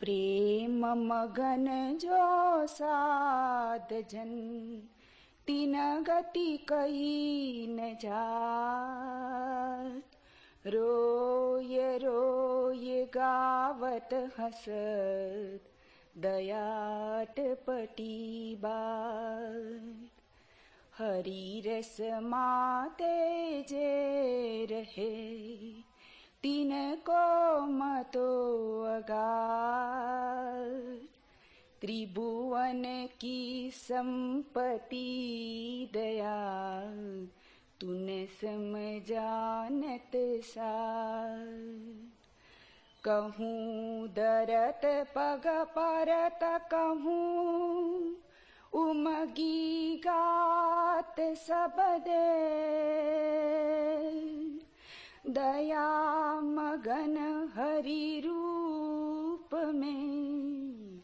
प्रेम मगन जो साध जन तीन गति कही न जात रोय रोय गावत हसत दयाट हरी रस माते जे रहे तीन को मतो अगार। त्रिभुवन की संपत्ति दया तूने समझानत सार। कहूँ दरत पग परत, कहूँ उमगी गात सबदे दया मगन हरि रूप में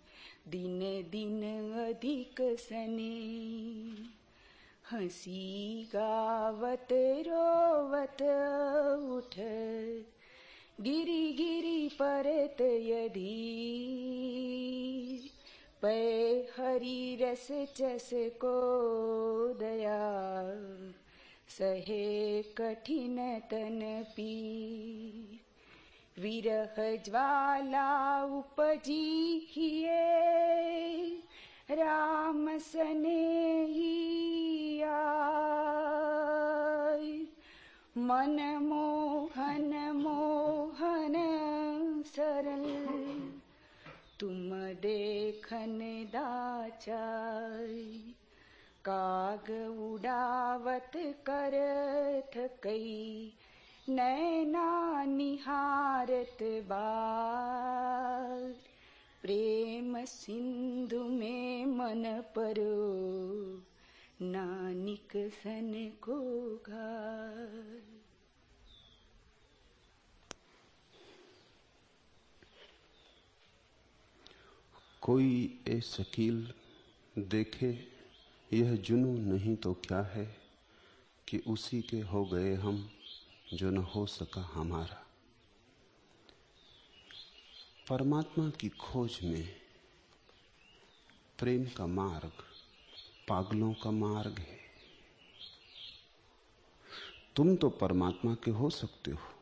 दिन दिन अधिक सने। हँसी गावत रोवत उठ। गिरी गिरी परत यदि पै हरि रस चस को दया। सहे कठिन कन पि विरह ज्वाला उपजिह राम सनेहया मनमोहन मोहन सरल तुम देखन दाचाई काग उड़ावत करथ कई, नैना निहारत बार प्रेम सिंधु में मन परो, नानिक सन को घार कोई ए शकील देखे यह जुनू नहीं तो क्या है कि उसी के हो गए हम जो न हो सका हमारा? परमात्मा की खोज में प्रेम का मार्ग पागलों का मार्ग है। तुम तो परमात्मा के हो सकते हो।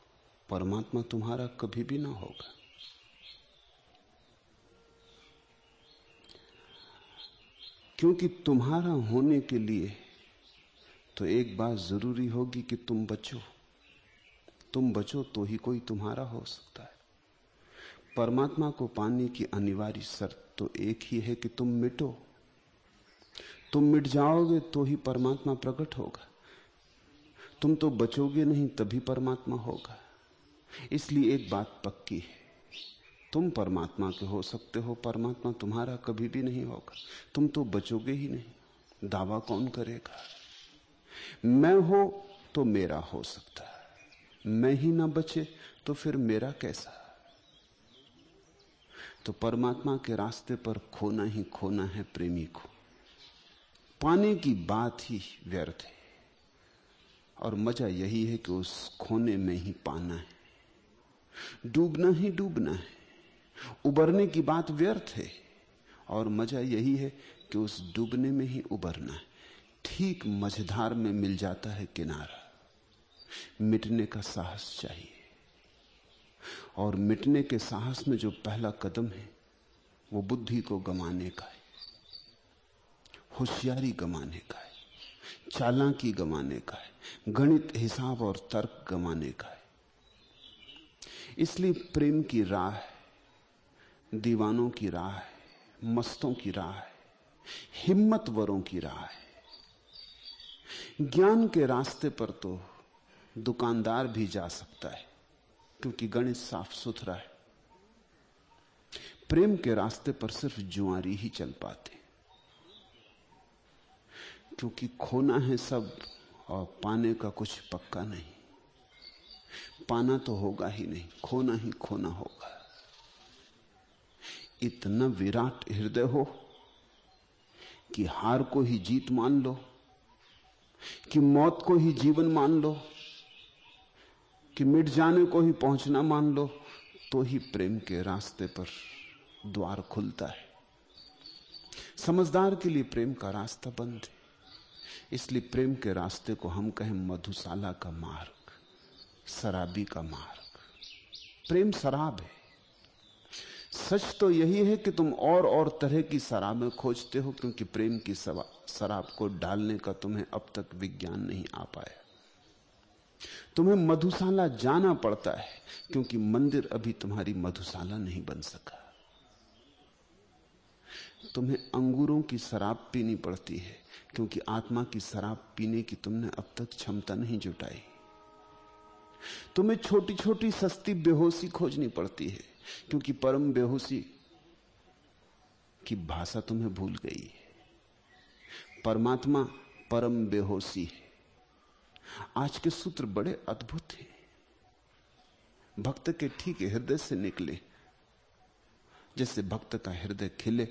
परमात्मा तुम्हारा कभी भी ना होगा। क्योंकि तुम्हारा होने के लिए तो एक बात ज़रूरी होगी कि तुम बचो। तुम बचो तो ही कोई तुम्हारा हो सकता है। परमात्मा को पाने की अनिवार्य शर्त तो एक ही है कि तुम मिटो। तुम मिट जाओगे तो ही परमात्मा प्रकट होगा। तुम तो बचोगे नहीं तभी परमात्मा होगा। इसलिए एक बात पक्की है। तुम परमात्मा के हो सकते हो, परमात्मा तुम्हारा कभी भी नहीं होगा। तुम तो बचोगे ही नहीं। दावा कौन करेगा? मैं हो तो मेरा हो सकता है। मैं ही ना बचे तो फिर मेरा कैसा? तो परमात्मा के रास्ते पर खोना ही खोना है प्रेमी को। पाने की बात ही व्यर्थ है। और मज़ा यही है कि उस खोने में ही पाना है। डूबना ही डूबना है। उबरने की बात व्यर्थ है। और मज़ा यही है कि उस डूबने में ही उबरना है ठीक मझधार में मिल जाता है किनारा। मिटने का साहस चाहिए। और मिटने के साहस में जो पहला कदम है, वो बुद्धि को गमाने का है, होशियारी गमाने का है, चालाकी गमाने का है, गणित हिसाब और तर्क गमाने का है। इसलिए प्रेम की राह दीवानों की राह है, मस्तों की राह है, हिम्मतवरों की राह है। ज्ञान के रास्ते पर तो दुकानदार भी जा सकता है, क्योंकि गणित साफ़ सुथरा है। प्रेम के रास्ते पर सिर्फ़ जुआरी ही चल पाते। क्योंकि खोना है सब और पाने का कुछ पक्का नहीं। पाना तो होगा ही नहीं, खोना ही खोना होगा। इतना विराट हृदय हो कि हार को ही जीत मान लो, कि मौत को ही जीवन मान लो, कि मिट जाने को ही पहुँचना मान लो तो ही प्रेम के रास्ते पर द्वार खुलता है। समझदार के लिए प्रेम का रास्ता बंद है। इसलिए प्रेम के रास्ते को हम कहें मधुशाला का मार्ग, शराबी का मार्ग। प्रेम शराब है। सच तो यही है कि तुम और और तरह की शराबें खोजते हो, क्योंकि प्रेम की शराब को डालने का तुम्हें अब तक विज्ञान नहीं आ पाया। तुम्हें मधुशाला जाना पड़ता है, क्योंकि मंदिर अभी तुम्हारी मधुशाला नहीं बन सका। तुम्हें अंगूरों की शराब पीनी पड़ती है, क्योंकि आत्मा की शराब पीने की तुमने अब तक क्षमता नहीं जुटाई। तुम्हें छोटी छोटी सस्ती बेहोशी खोजनी पड़ती है क्योंकि परम बेहोशी की भाषा तुम्हें भूल गई है। परमात्मा परम बेहोशी है। आज के सूत्र बड़े अद्भुत हैं। भक्त के ठीक हृदय से निकले, जैसे भक्त का हृदय खिले।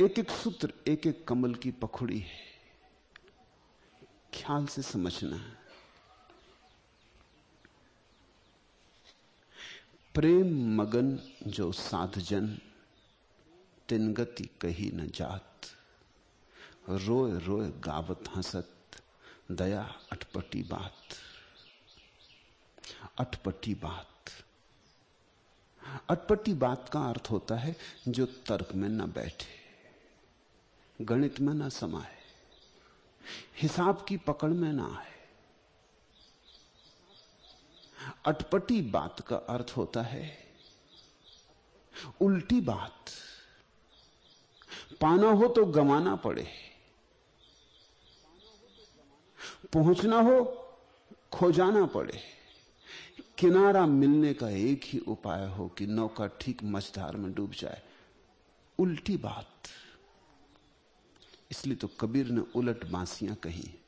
एक एक सूत्र एक एक कमल की पखुड़ी है। ख्याल से समझना। है प्रेम मगन जो साधजन, तिन गति कही न जात। रोए रोए गावत हंसत, दया अटपटी बात। अटपटी बात। अटपटी बात का अर्थ होता है जो तर्क में न बैठे, गणित में ना समाए हिसाब की पकड़ में ना आए। अटपटी बात का अर्थ होता है। उल्टी बात। पाना हो तो गमाना पड़े। पहुँचना हो खो जाना पड़े। किनारा मिलने का एक ही उपाय हो कि नौका ठीक मझधार में डूब जाए। उल्टी बात। इसलिए तो कबीर ने उलट बांसियाँ कही।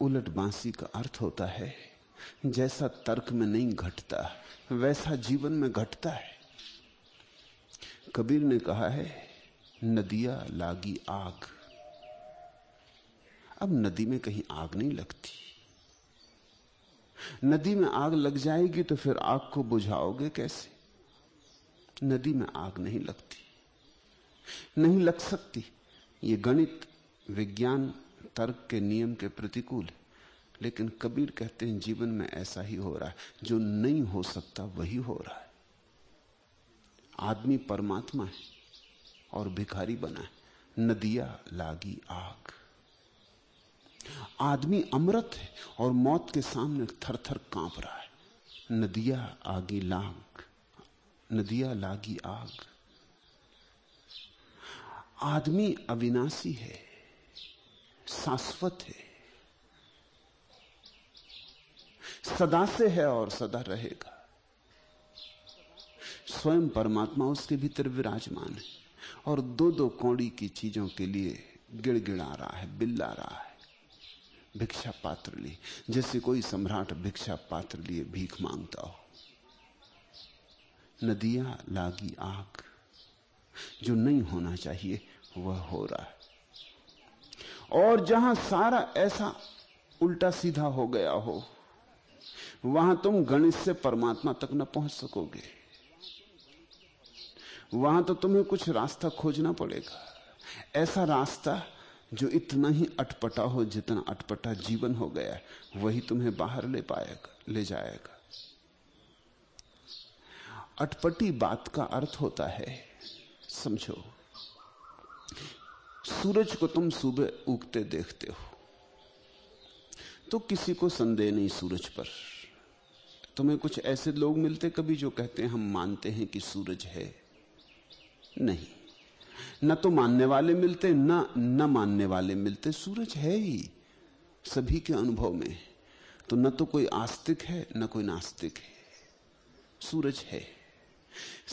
उलट बांसी का अर्थ होता है, जैसा तर्क में नहीं घटता, वैसा जीवन में घटता है। कबीर ने कहा है, नदिया लागी आग। अब नदी में कहीं आग नहीं लगती। नदी में आग लग जाएगी तो फिर आग को बुझाओगे कैसे? नदी में आग नहीं लगती। नहीं लग सकती। ये गणित, विज्ञान तर्क के नियम के प्रतिकूल है। लेकिन कबीर कहते हैं, जीवन में ऐसा ही हो रहा है। जो नहीं हो सकता, वही हो रहा है। आदमी परमात्मा है और भिखारी बना है। नदिया लागी आग। आदमी अमृत है और मौत के सामने थर थर काँप रहा है। नदिया आगी लाग। नदिया लागी आग। आदमी अविनाशी है शाश्वत है। सदा से है और सदा रहेगा। स्वयं परमात्मा उसके भीतर विराजमान है और दो दो कौड़ी की चीज़ों के लिए गिड़गिड़ा रहा है, बिल्ला रहा है। भिक्षा पात्र लिए, जैसे कोई सम्राट भिक्षा पात्र लिए भीख माँगता हो। नदियाँ, लागी, आग, जो नहीं होना चाहिए, वह हो रहा है। और जहाँ सारा ऐसा उल्टा सीधा हो गया हो, वहाँ तुम गणित से परमात्मा तक न पहुँच सकोगे। वहाँ तो तुम्हें कुछ रास्ता खोजना पड़ेगा। ऐसा रास्ता जो इतना ही अटपटा हो जितना अटपटा जीवन हो गया वही तुम्हें बाहर ले पाएगा, ले जाएगा। अटपटी बात का अर्थ होता है, समझो सूरज को तुम सुबह उगते देखते हो। तो किसी को संदेह नहीं सूरज पर। तुम्हें कुछ ऐसे लोग मिलते कभी जो कहते हैं, हम मानते हैं कि सूरज है। नहीं। न तो मानने वाले मिलते, न न मानने वाले मिलते। सूरज है ही, सभी के अनुभव में तो न तो कोई आस्तिक है, न कोई नास्तिक है। सूरज है।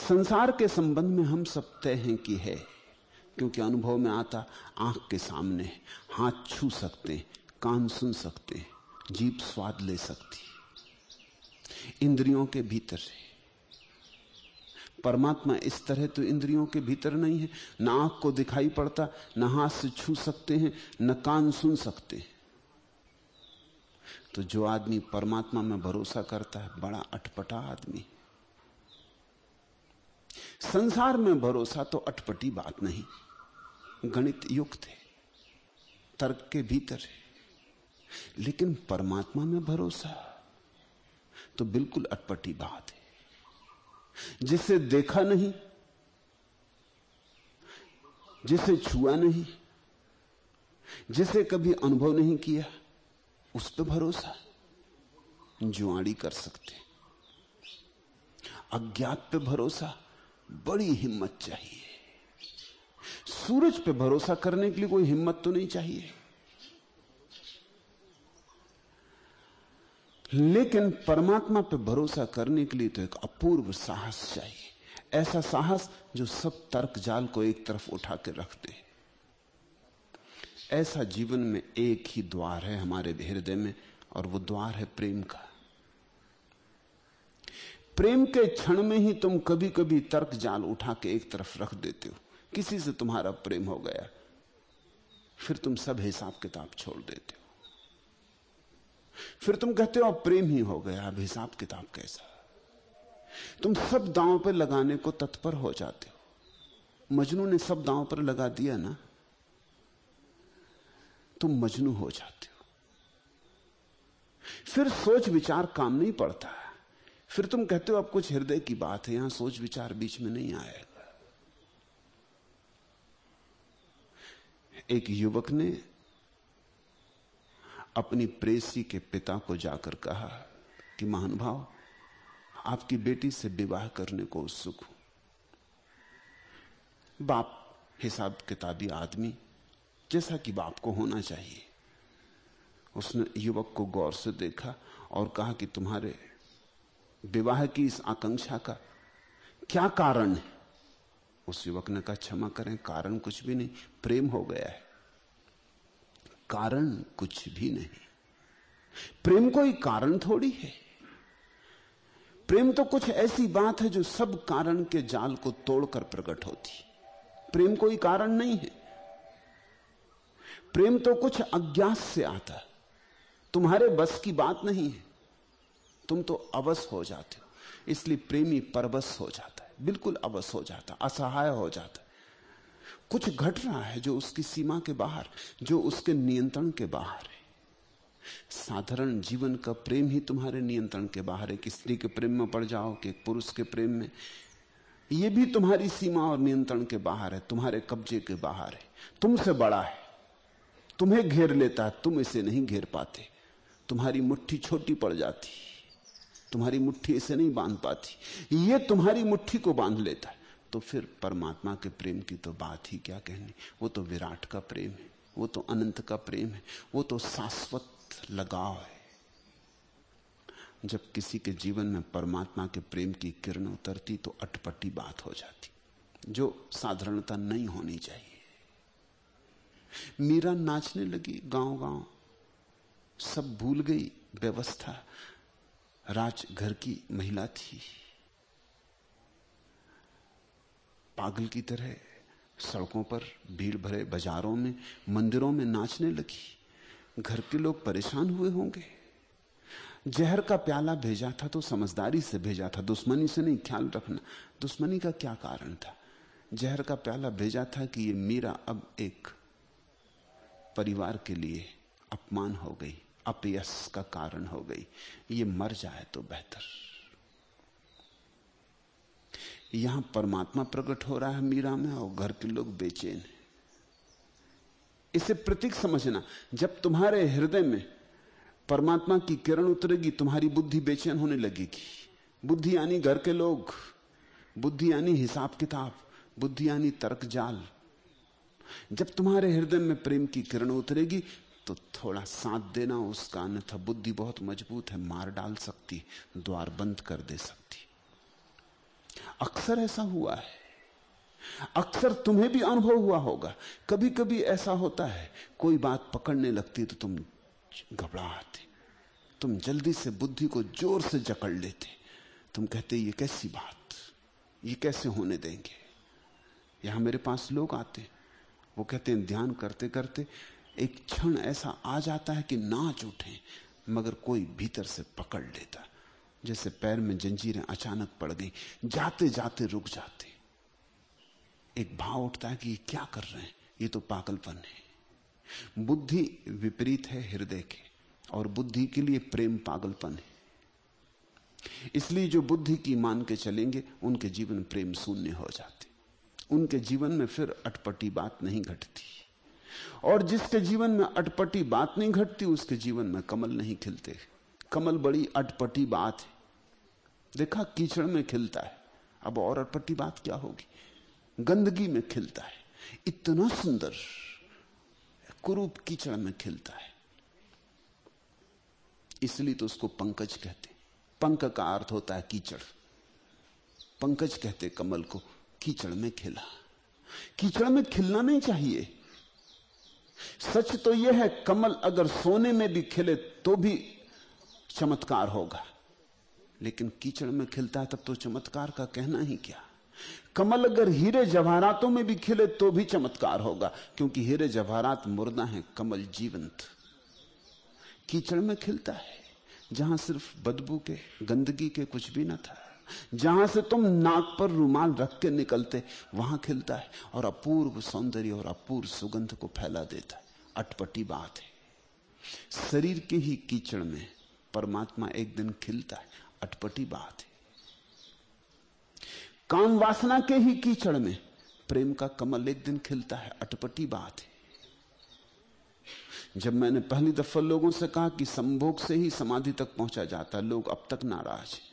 संसार के संबंध में हम सब तय हैं कि है। क्योंकि अनुभव में आता, आँख के सामने हाथ छू सकते, कान सुन सकते जीप स्वाद ले सकती। इंद्रियों के भीतर से परमात्मा इस तरह तो इंद्रियों के भीतर नहीं है। न आँख को दिखाई पड़ता, न हाथ से छू सकते हैं, न कान सुन सकते। तो जो आदमी परमात्मा में भरोसा करता है, बड़ा अटपटा आदमी। संसार में भरोसा तो अटपटी बात नहीं। गणित युक्त है, तर्क के भीतर है, लेकिन परमात्मा में भरोसा तो बिल्कुल अटपटी बात है। जिसे देखा नहीं, जिसे छुआ नहीं, जिसे कभी अनुभव नहीं किया, उस पर भरोसा जुआड़ी कर सकते अज्ञात पे भरोसा, बड़ी हिम्मत चाहिए। सूरज पे भरोसा करने के लिए कोई हिम्मत तो नहीं चाहिए। लेकिन परमात्मा पे भरोसा करने के लिए तो एक अपूर्व साहस चाहिए। ऐसा साहस जो सब तर्क जाल को एक तरफ़ उठा के रख दे ऐसा जीवन में एक ही द्वार है हमारे हृदय में, और वो द्वार है प्रेम का। प्रेम के क्षण में ही तुम कभी कभी तर्क जाल उठा के एक तरफ़ रख देते हो। किसी से तुम्हारा प्रेम हो गया, फिर तुम सब हिसाब किताब छोड़ देते हो। फिर तुम कहते हो प्रेम ही हो गया, अब हिसाब किताब कैसा? तुम सब दांव पर लगाने को तत्पर हो जाते हो। मजनू ने सब दांव पर लगा दिया ना, तुम मजनू हो जाते हो। फिर सोच विचार काम नहीं पड़ता। फिर तुम कहते हो, अब कुछ हृदय की बात है, यहाँ सोच विचार बीच में नहीं आएगा एक युवक ने अपनी प्रेसी के पिता को जाकर कहा कि महानुभाव आपकी बेटी से विवाह करने को उत्सुक हूँ। बाप हिसाब किताबी आदमी, जैसा कि बाप को होना चाहिए। उसने युवक को गौर से देखा और कहा कि, तुम्हारे विवाह की इस आकांक्षा का क्या कारण है? उस युवक ने कहा, क्षमा करें, कारण कुछ भी नहीं, प्रेम हो गया है। कारण कुछ भी नहीं। प्रेम कोई कारण थोड़ी है। प्रेम तो कुछ ऐसी बात है जो सब कारण के जाल को तोड़कर प्रकट होती। प्रेम कोई कारण नहीं है। प्रेम तो कुछ अज्ञात से आता तुम्हारे बस की बात नहीं है। तुम तो अवस हो जाते हो। इसलिए प्रेमी परबस हो जाता बिल्कुल अवस हो जाता, असहाय हो जाता। कुछ घट रहा है जो उसकी सीमा के बाहर, जो उसके नियंत्रण के बाहर है। साधारण जीवन का प्रेम ही तुम्हारे नियंत्रण के बाहर है। कि स्त्री के प्रेम में पड़ जाओ कि पुरुष के प्रेम में यह भी तुम्हारी सीमा और नियंत्रण के बाहर है, तुम्हारे कब्जे के बाहर है। तुमसे बड़ा है, तुम्हें घेर लेता है, तुम इसे नहीं घेर पाते। तुम्हारी मुट्ठी छोटी पड़ जाती तुम्हारी मुट्ठी इसे नहीं बाँध पाती। ये तुम्हारी मुट्ठी को बाँध लेता है। तो फिर परमात्मा के प्रेम की तो बात ही क्या कहनी? वो तो विराट का प्रेम है, वो तो अनंत का प्रेम है, वो तो शाश्वत लगाव है। जब किसी के जीवन में परमात्मा के प्रेम की किरण उतरती तो अटपटी बात हो जाती, जो साधारणता नहीं होनी चाहिए। मीरा नाचने लगी गाँव गाँव सब भूल गई, व्यवस्था। राज घर की महिला थी। पागल की तरह सड़कों पर भीड़ भरे बाजारों में, मंदिरों में नाचने लगी। घर के लोग परेशान हुए होंगे। जहर का प्याला भेजा था तो समझदारी से भेजा था, दुश्मनी से नहीं, ख्याल रखना। दुश्मनी का क्या कारण था? जहर का प्याला भेजा था कि ये मीरा अब एक परिवार के लिए अपमान हो गई। अपयश का कारण हो गई। ये मर जाए तो बेहतर। यहाँ परमात्मा प्रकट हो रहा है मीरा में और घर के लोग बेचैन हैं। इसे प्रतीक समझना, जब तुम्हारे हृदय में परमात्मा की किरण उतरेगी, तुम्हारी बुद्धि बेचैन होने लगेगी। बुद्धि यानी घर के लोग, बुद्धि यानी हिसाब किताब, बुद्धि यानी तर्क जाल जब तुम्हारे हृदय में प्रेम की किरण उतरेगी तो थोड़ा साथ देना, उसका अन्यथा बुद्धि बहुत मज़बूत है, मार डाल सकती, द्वार बंद कर दे सकती। अक्सर ऐसा हुआ है। अक्सर तुम्हें भी अनुभव हुआ होगा। कभी कभी ऐसा होता है, कोई बात पकड़ने लगती तो तुम घबराते तुम जल्दी से बुद्धि को ज़ोर से जकड़ लेते। तुम कहते, ये कैसी बात? ये कैसे होने देंगे? यहाँ मेरे पास लोग आते, वो कहते हैं ध्यान करते करते एक क्षण ऐसा आ जाता है कि नाच उठे, मगर कोई भीतर से पकड़ लेता। जैसे पैर में जंजीरें अचानक पड़ गई जाते जाते रुक जाते। एक भाव उठता है कि ये क्या कर रहे हैं? ये तो पागलपन है। बुद्धि विपरीत है हृदय के, और बुद्धि के लिए प्रेम पागलपन है। इसलिए जो बुद्धि की मान के चलेंगे, उनके जीवन प्रेम शून्य हो जाते। उनके जीवन में फिर अटपटी बात नहीं घटती। और जिसके जीवन में अटपटी बात नहीं घटती, उसके जीवन में कमल नहीं खिलते। कमल बड़ी अटपटी बात है। देखा, कीचड़ में खिलता है। अब और अटपटी बात क्या होगी? गंदगी में खिलता है। इतना सुंदर कुरूप कीचड़ में खिलता है। इसलिए तो उसको पंकज कहते पंक का अर्थ होता है कीचड़। पंकज कहते कमल को, कीचड़ में खिला। कीचड़ में खिलना नहीं चाहिए। सच तो यह है, कमल अगर सोने में भी खिले तो भी चमत्कार होगा। लेकिन कीचड़ में खिलता है तब तो चमत्कार का कहना ही क्या? कमल अगर हीरे जवाहरातों में भी खिले तो भी चमत्कार होगा, क्योंकि हीरे जवाहरात मुर्दा है, कमल जीवंत। कीचड़ में खिलता है, जहाँ सिर्फ़ बदबू के, गंदगी के कुछ भी ना था। जहाँ से तुम नाक पर रुमाल रख के निकलते, वहाँ खिलता है और अपूर्व सौंदर्य और अपूर्व सुगंध को फैला देता है। अटपटी बात है। शरीर के ही कीचड़ में परमात्मा एक दिन खिलता है। अटपटी बात है। काम वासना के ही कीचड़ में प्रेम का कमल एक दिन खिलता है। अटपटी बात है। जब मैंने पहली दफ़ा लोगों से कहा कि संभोग से ही समाधि तक पहुँचा जाता है लोग अब तक नाराज़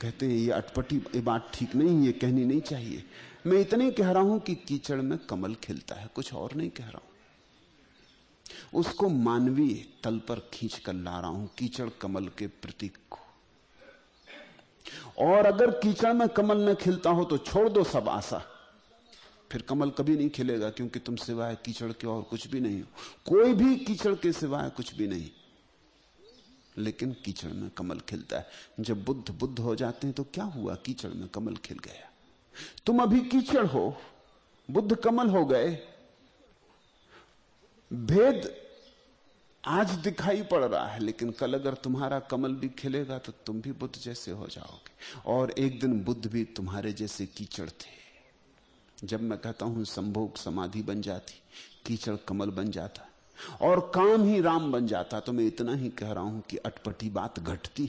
कहते हैं, ये अटपटी, ये बात ठीक नहीं ये कहनी नहीं चाहिए। मैं इतने कह रहा हूँ कि कीचड़ में कमल खिलता है, कुछ और नहीं कह रहा हूँ। उसको मानवीय तल पर खींच कर ला रहा हूँ, कीचड़ कमल के प्रतीक को। और अगर कीचड़ में कमल न खिलता हो तो छोड़ दो सब आशा। फिर कमल कभी नहीं खिलेगा, क्योंकि तुम सिवाय कीचड़ के और कुछ भी नहीं हो। कोई भी कीचड़ के सिवाय कुछ भी नहीं। लेकिन कीचड़ में कमल खिलता है। जब बुद्ध बुद्ध हो जाते हैं तो क्या हुआ? कीचड़ में कमल खिल गया। तुम अभी कीचड़ हो। बुद्ध कमल हो गए। भेद आज दिखाई पड़ रहा है, लेकिन कल अगर तुम्हारा कमल भी खिलेगा तो तुम भी बुद्ध जैसे हो जाओगे। और एक दिन बुद्ध भी तुम्हारे जैसे कीचड़ थे। जब मैं कहता हूँ, संभोग समाधि बन जाती, कीचड़ कमल बन जाता। और काम ही राम बन जाता। तो मैं इतना ही कह रहा हूँ कि अटपटी बात घटती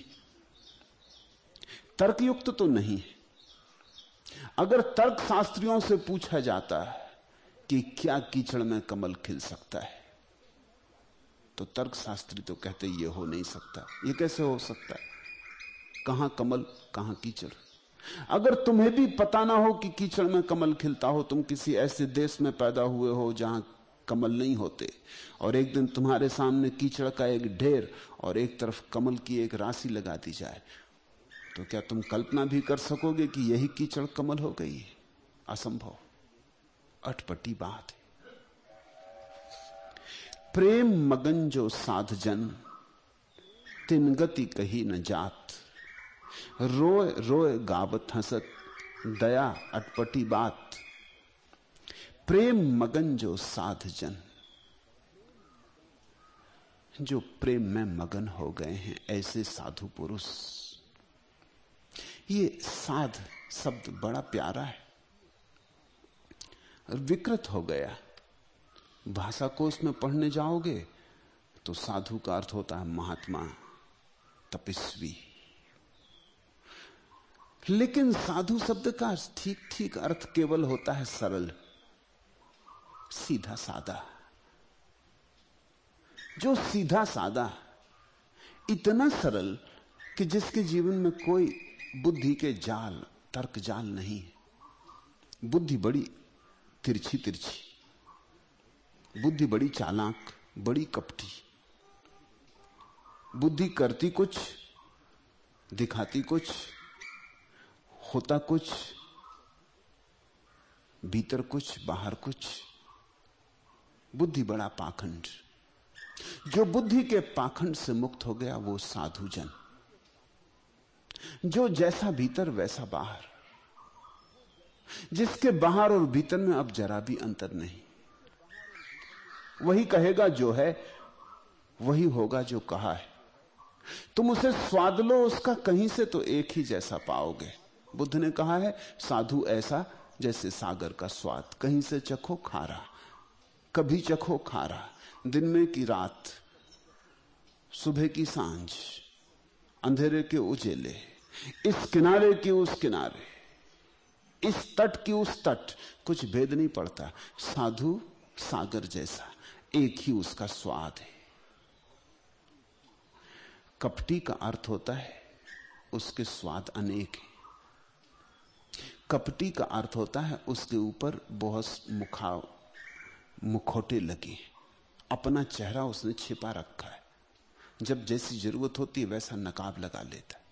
तर्कयुक्त तो नहीं है। अगर तर्क शास्त्रियों से पूछा जाता है कि क्या कीचड़ में कमल खिल सकता है तो तर्क शास्त्री तो कहते ये हो नहीं सकता। ये कैसे हो सकता है? कहाँ कमल, कहाँ कीचड़? अगर तुम्हें भी पता ना हो कि कीचड़ में कमल खिलता हो, तुम किसी ऐसे देश में पैदा हुए हो जहाँ कमल नहीं होते। और एक दिन तुम्हारे सामने कीचड़ का एक ढेर और एक तरफ़ कमल की एक राशि लगा दी जाए। तो क्या तुम कल्पना भी कर सकोगे कि यही कीचड़ कमल हो गई? असंभव। अटपटी बात है। प्रेम मगन जो साध जन तिन गति कही न जात। रोए रोए गावत हंसत, दया अटपटी बात। प्रेम मगन जो साध जन जो प्रेम में मगन हो गए हैं, ऐसे साधु पुरुष। ये साध शब्द बड़ा प्यारा है। विकृत हो गया। भाषा कोष में पढ़ने जाओगे तो साधु का अर्थ होता है महात्मा, तपस्वी। लेकिन साधु शब्द का ठीक ठीक अर्थ केवल होता है सरल। सीधा सादा जो सीधा सादा इतना सरल कि जिसके जीवन में कोई बुद्धि के जाल, तर्क जाल नहीं है। बुद्धि बड़ी तिरछी तिरछी बुद्धि बड़ी चालाक, बड़ी कपटी। बुद्धि करती कुछ, दिखाती कुछ, होता कुछ, भीतर कुछ, बाहर कुछ। बुद्धि बड़ा पाखंड। जो बुद्धि के पाखंड से मुक्त हो गया, वो साधु जन जो जैसा भीतर, वैसा बाहर। जिसके बाहर और भीतर में अब जरा भी अंतर नहीं। वही कहेगा जो है, वही होगा जो कहा है। तुम उसे स्वाद लो, उसका कहीं से तो एक ही जैसा पाओगे। बुद्ध ने कहा है, साधु ऐसा जैसे सागर का स्वाद, कहीं से चखो खारा। कभी चखो खारा, दिन में की रात, सुबह की साँझ, अंधेरे के उजेले, इस किनारे की उस किनारे, इस तट की उस तट, कुछ भेद नहीं पड़ता। साधु सागर जैसा, एक ही उसका स्वाद है। कपटी का अर्थ होता है, उसके स्वाद अनेक है। कपटी का अर्थ होता है, उसके ऊपर बहुत मुखा मुखोटे लगे। अपना चेहरा उसने छिपा रखा है। जब जैसी ज़रूरत होती है, वैसा नकाब लगा लेता है।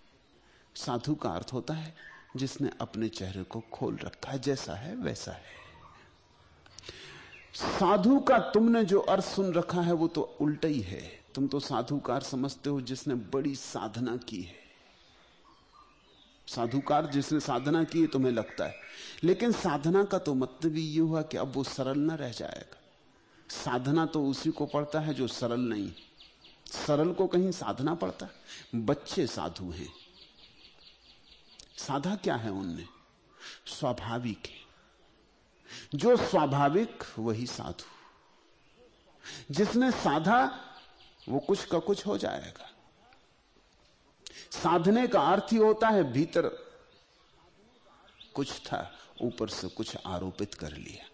साधु का अर्थ होता है, जिसने अपने चेहरे को खोल रखा है, जैसा है, वैसा है। साधु का तुमने जो अर्थ सुन रखा है, वो तो उल्टा ही है। तुम तो साधु का अर्थ समझते हो, जिसने बड़ी साधना की है। साधुकार जिसने साधना की है, तुम्हें लगता है। लेकिन साधना का तो मतलब ये हुआ कि अब वो सरल ना रह जाएगा। साधना तो उसी को पड़ता है जो सरल नहीं सरल को कहीं साधना पड़ता बच्चे साधु हैं। साधा क्या है उनने स्वाभाविक है। जो स्वाभाविक, वही साधु। जिसने साधा, वो कुछ का कुछ हो जाएगा। साधने का अर्थ ही होता है भीतर। कुछ था, ऊपर से कुछ आरोपित कर लिया।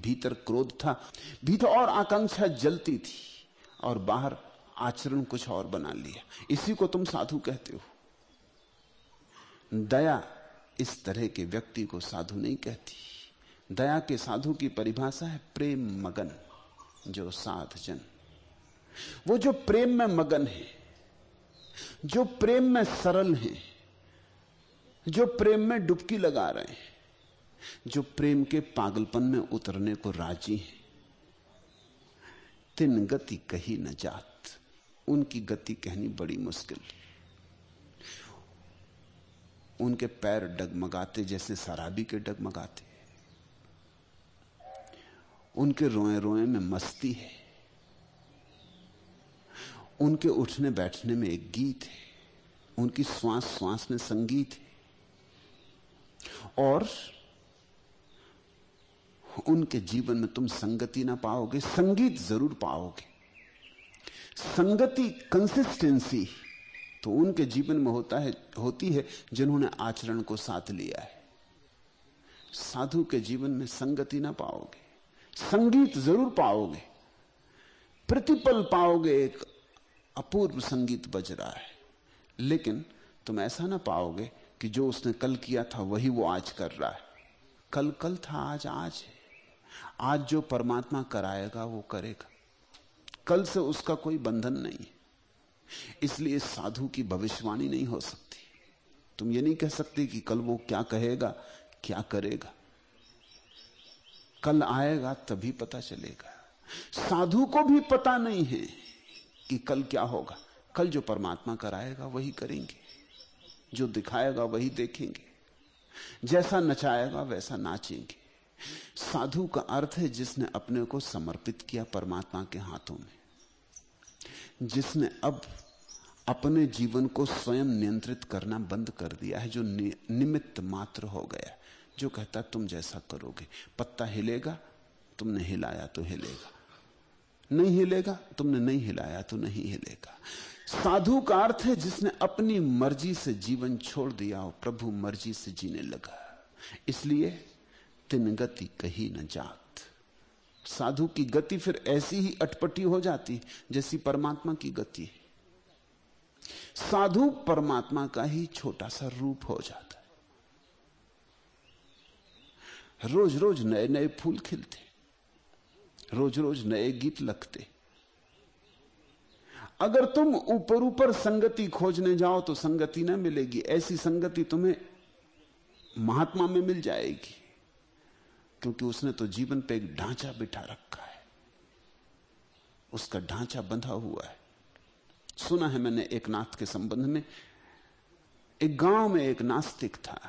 भीतर क्रोध था, भीतर और आकांक्षा जलती थी और बाहर आचरण कुछ और बना लिया। इसी को तुम साधु कहते हो। दया इस तरह के व्यक्ति को साधु नहीं कहती। दया के साधु की परिभाषा है प्रेम मगन, जो साधजन। वो जो प्रेम में मगन है जो प्रेम में सरल है, जो प्रेम में डुबकी लगा रहे हैं, जो प्रेम के पागलपन में उतरने को राज़ी है, तिन गति कही न जात। उनकी गति कहनी बड़ी मुश्किल। उनके पैर डगमगाते जैसे शराबी के डगमगाते। उनके रोए रोए में मस्ती है। उनके उठने बैठने में एक गीत है। उनकी श्वास श्वास में संगीत है। और उनके जीवन में तुम संगति ना पाओगे, संगीत ज़रूर पाओगे। संगति कंसिस्टेंसी तो उनके जीवन में होता है, होती है जिन्होंने आचरण को साथ लिया है। साधु के जीवन में संगति ना पाओगे, संगीत ज़रूर पाओगे। प्रतिपल पाओगे एक अपूर्व संगीत बज रहा है। लेकिन तुम ऐसा ना पाओगे कि जो उसने कल किया था, वही वो आज कर रहा है। कल कल था, आज आज है। आज जो परमात्मा कराएगा, वो करेगा। कल से उसका कोई बंधन नहीं इसलिए साधु की भविष्यवाणी नहीं हो सकती। तुम ये नहीं कह सकते कि कल वो क्या कहेगा, क्या करेगा। कल आएगा, तभी पता चलेगा। साधु को भी पता नहीं है। कि कल क्या होगा? कल जो परमात्मा कराएगा वही करेंगे। जो दिखाएगा वही देखेंगे। जैसा नचाएगा वैसा नाचेंगे। साधु का अर्थ है जिसने अपने को समर्पित किया परमात्मा के हाथों में। जिसने अब अपने जीवन को स्वयं नियंत्रित करना बंद कर दिया है जो नि, निमित्त मात्र हो गया जो कहता तुम जैसा करोगे। पत्ता हिलेगा तुमने हिलाया तो हिलेगा। नहीं हिलेगा, तुमने नहीं हिलाया तो नहीं हिलेगा। साधु का अर्थ है, जिसने अपनी मर्ज़ी से जीवन छोड़ दिया और प्रभु मर्ज़ी से जीने लगा। इसलिए तिन गति कही न जात। साधु की गति फिर ऐसी ही अटपटी हो जाती, जैसी परमात्मा की गति है। साधु परमात्मा का ही छोटा सा रूप हो जाता है। रोज रोज नए नए फूल खिलते रोज रोज नए गीत लगते। अगर तुम ऊपर ऊपर संगति खोजने जाओ तो संगति ना मिलेगी। ऐसी संगति तुम्हें महात्मा में मिल जाएगी, क्योंकि उसने तो जीवन पे एक ढांचा बिठा रखा है। उसका ढांचा बंधा हुआ है। सुना है मैंने एक नाथ के संबंध में, एक गाँव में एक नास्तिक था,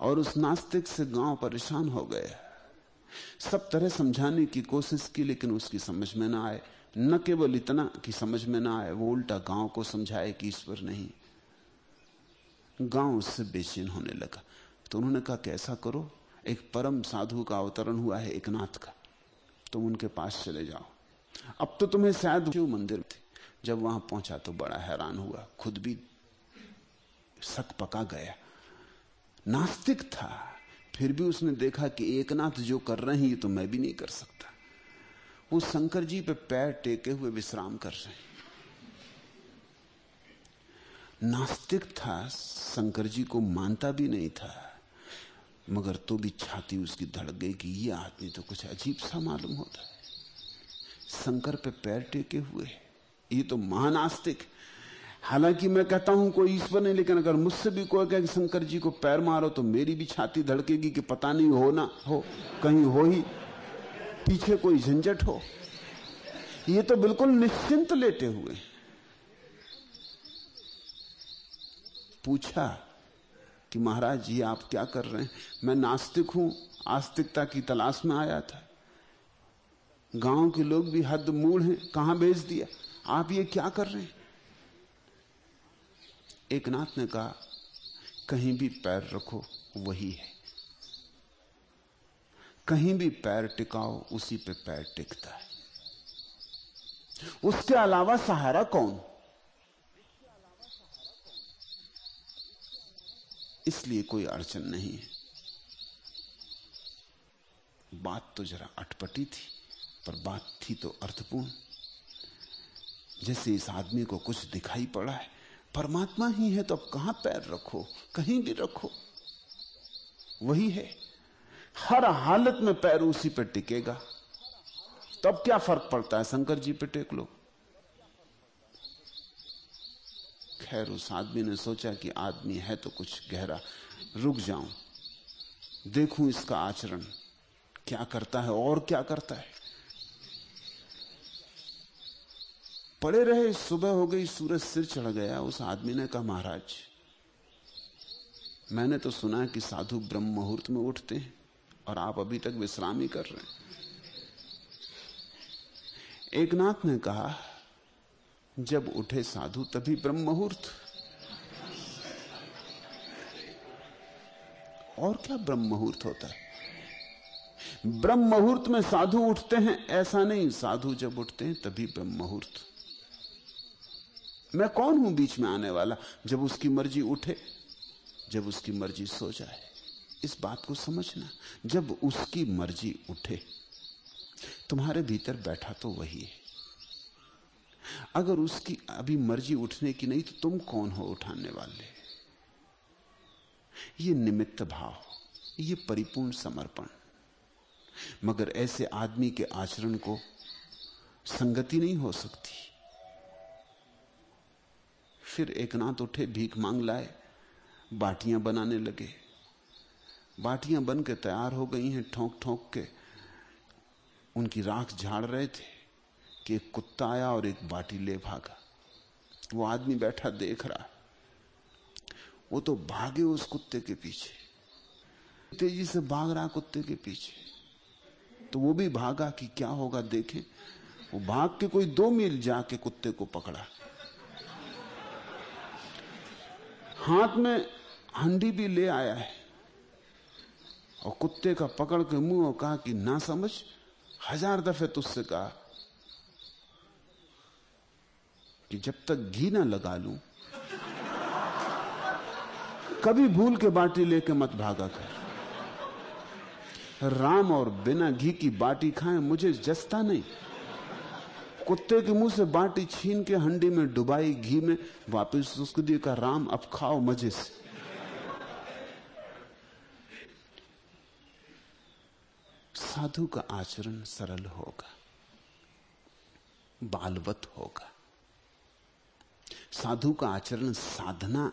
और उस नास्तिक से गाँव परेशान हो गया। सब तरह समझाने की कोशिश की, लेकिन उसकी समझ में ना आए। न केवल इतना कि समझ में ना आए, वो उल्टा गाँव को समझाए कि ईश्वर नहीं। गाँव उससे बेचैन होने लगा। तो उन्होंने कहा कैसा करो, एक परम साधु का अवतरण हुआ है एकनाथ का। तुम उनके पास चले जाओ। अब तो तुम्हें शायद शिव मंदिर थे। जब वहाँ पहुँचा तो बड़ा हैरान हुआ। खुद भी सक पका गया। नास्तिक था। फिर भी उसने देखा कि एकनाथ जो कर रहे हैं, ये तो मैं भी नहीं कर सकता। वो शंकर जी पे पैर टेके हुए विश्राम कर रहे हैं। नास्तिक था, शंकर जी को मानता भी नहीं था, मगर तो भी छाती उसकी धड़क गई कि ये आदमी तो कुछ अजीब सा मालूम होता है। शंकर पे पैर टेके हुए, ये तो महानास्तिक हालाँकि मैं कहता हूँ, कोई ईश्वर नहीं, लेकिन अगर मुझसे भी कोई कहे शंकर जी को पैर मारो तो मेरी भी छाती धड़केगी कि पता नहीं हो ना हो, कहीं हो ही, पीछे कोई झंझट हो। ये तो बिल्कुल निश्चिंत लेटे हुए पूछा कि महाराज जी, आप क्या कर रहे हैं? मैं नास्तिक हूँ, आस्तिकता की तलाश में आया था। गाँव के लोग भी हद मूड हैं, कहाँ भेज दिया? आप ये क्या कर रहे हैं? एक नाथ ने कहा, कहीं भी पैर रखो, वही है। कहीं भी पैर टिकाओ, उसी पे पैर टिकता है। उसके अलावा सहारा कौन? इसलिए कोई अड़चन नहीं है। बात तो जरा अटपटी थी, पर बात थी तो अर्थपूर्ण। जैसे इस आदमी को कुछ दिखाई पड़ा है परमात्मा ही है तो अब कहाँ पैर रखो? कहीं भी रखो। वही है। हर हालत में पैर उसी पर टिकेगा। तब क्या फ़र्क पड़ता है? शंकर जी पे टेक लो। खैर, उस आदमी ने सोचा कि आदमी है तो कुछ गहरा। रुक जाऊँ। देखूँ इसका आचरण। क्या करता है और क्या करता है? पड़े रहे, सुबह हो गई, सूरज सिर चढ़ गया, उस आदमी ने कहा, महाराज, मैंने तो सुना कि साधु ब्रह्म मुहूर्त में उठते हैं और आप अभी तक विश्राम ही कर रहे हैं. एक नाथ ने कहा, जब उठे साधु, तभी ब्रह्म मुहूर्त. और क्या ब्रह्म मुहूर्त होता है? ब्रह्म मुहूर्त में साधु उठते हैं, ऐसा नहीं, साधु जब उठते हैं, तभी ब्रह्म मुहूर्त। मैं कौन हूँ बीच में आने वाला? जब उसकी मर्ज़ी उठे, जब उसकी मर्ज़ी सो जाए। इस बात को समझना। जब उसकी मर्ज़ी उठे, तुम्हारे भीतर बैठा तो वही है। अगर उसकी अभी मर्ज़ी उठने की नहीं तो तुम कौन हो उठाने वाले? ये निमित्त भाव, ये परिपूर्ण समर्पण। मगर ऐसे आदमी के आचरण को संगति नहीं हो सकती। फिर एक नाथ उठे, भीख मांग लाए, बाटियाँ बनाने लगे। बाटियाँ बन के तैयार हो गई हैं ठोंक ठोंक के। उनकी राख झाड़ रहे थे कि एक कुत्ता आया और एक बाटी ले भागा। वो आदमी बैठा देख रहा। वो तो भागे उस कुत्ते के पीछे। तेज़ी से भाग रहा कुत्ते के पीछे। तो वो भी भागा कि क्या होगा, देखें। वो भाग के कोई दो मील जाके कुत्ते को पकड़ा। हाथ में हंडी भी ले आया है। और कुत्ते का पकड़ के मुँह और कहा कि ना समझ, हज़ार दफे तुझसे कहा कि जब तक घी ना लगा लू, कभी भूल के बाटी लेके मत भागा कर। राम और बिना घी की बाटी खाएँ मुझे जस्ता नहीं। कुत्ते के मुँह से बाटी छीन के हंडी में डुबाई घी में वापस उसको दिए का राम, अब खाओ मज़े से। साधु का आचरण सरल होगा, बालवत होगा। साधु का आचरण साधना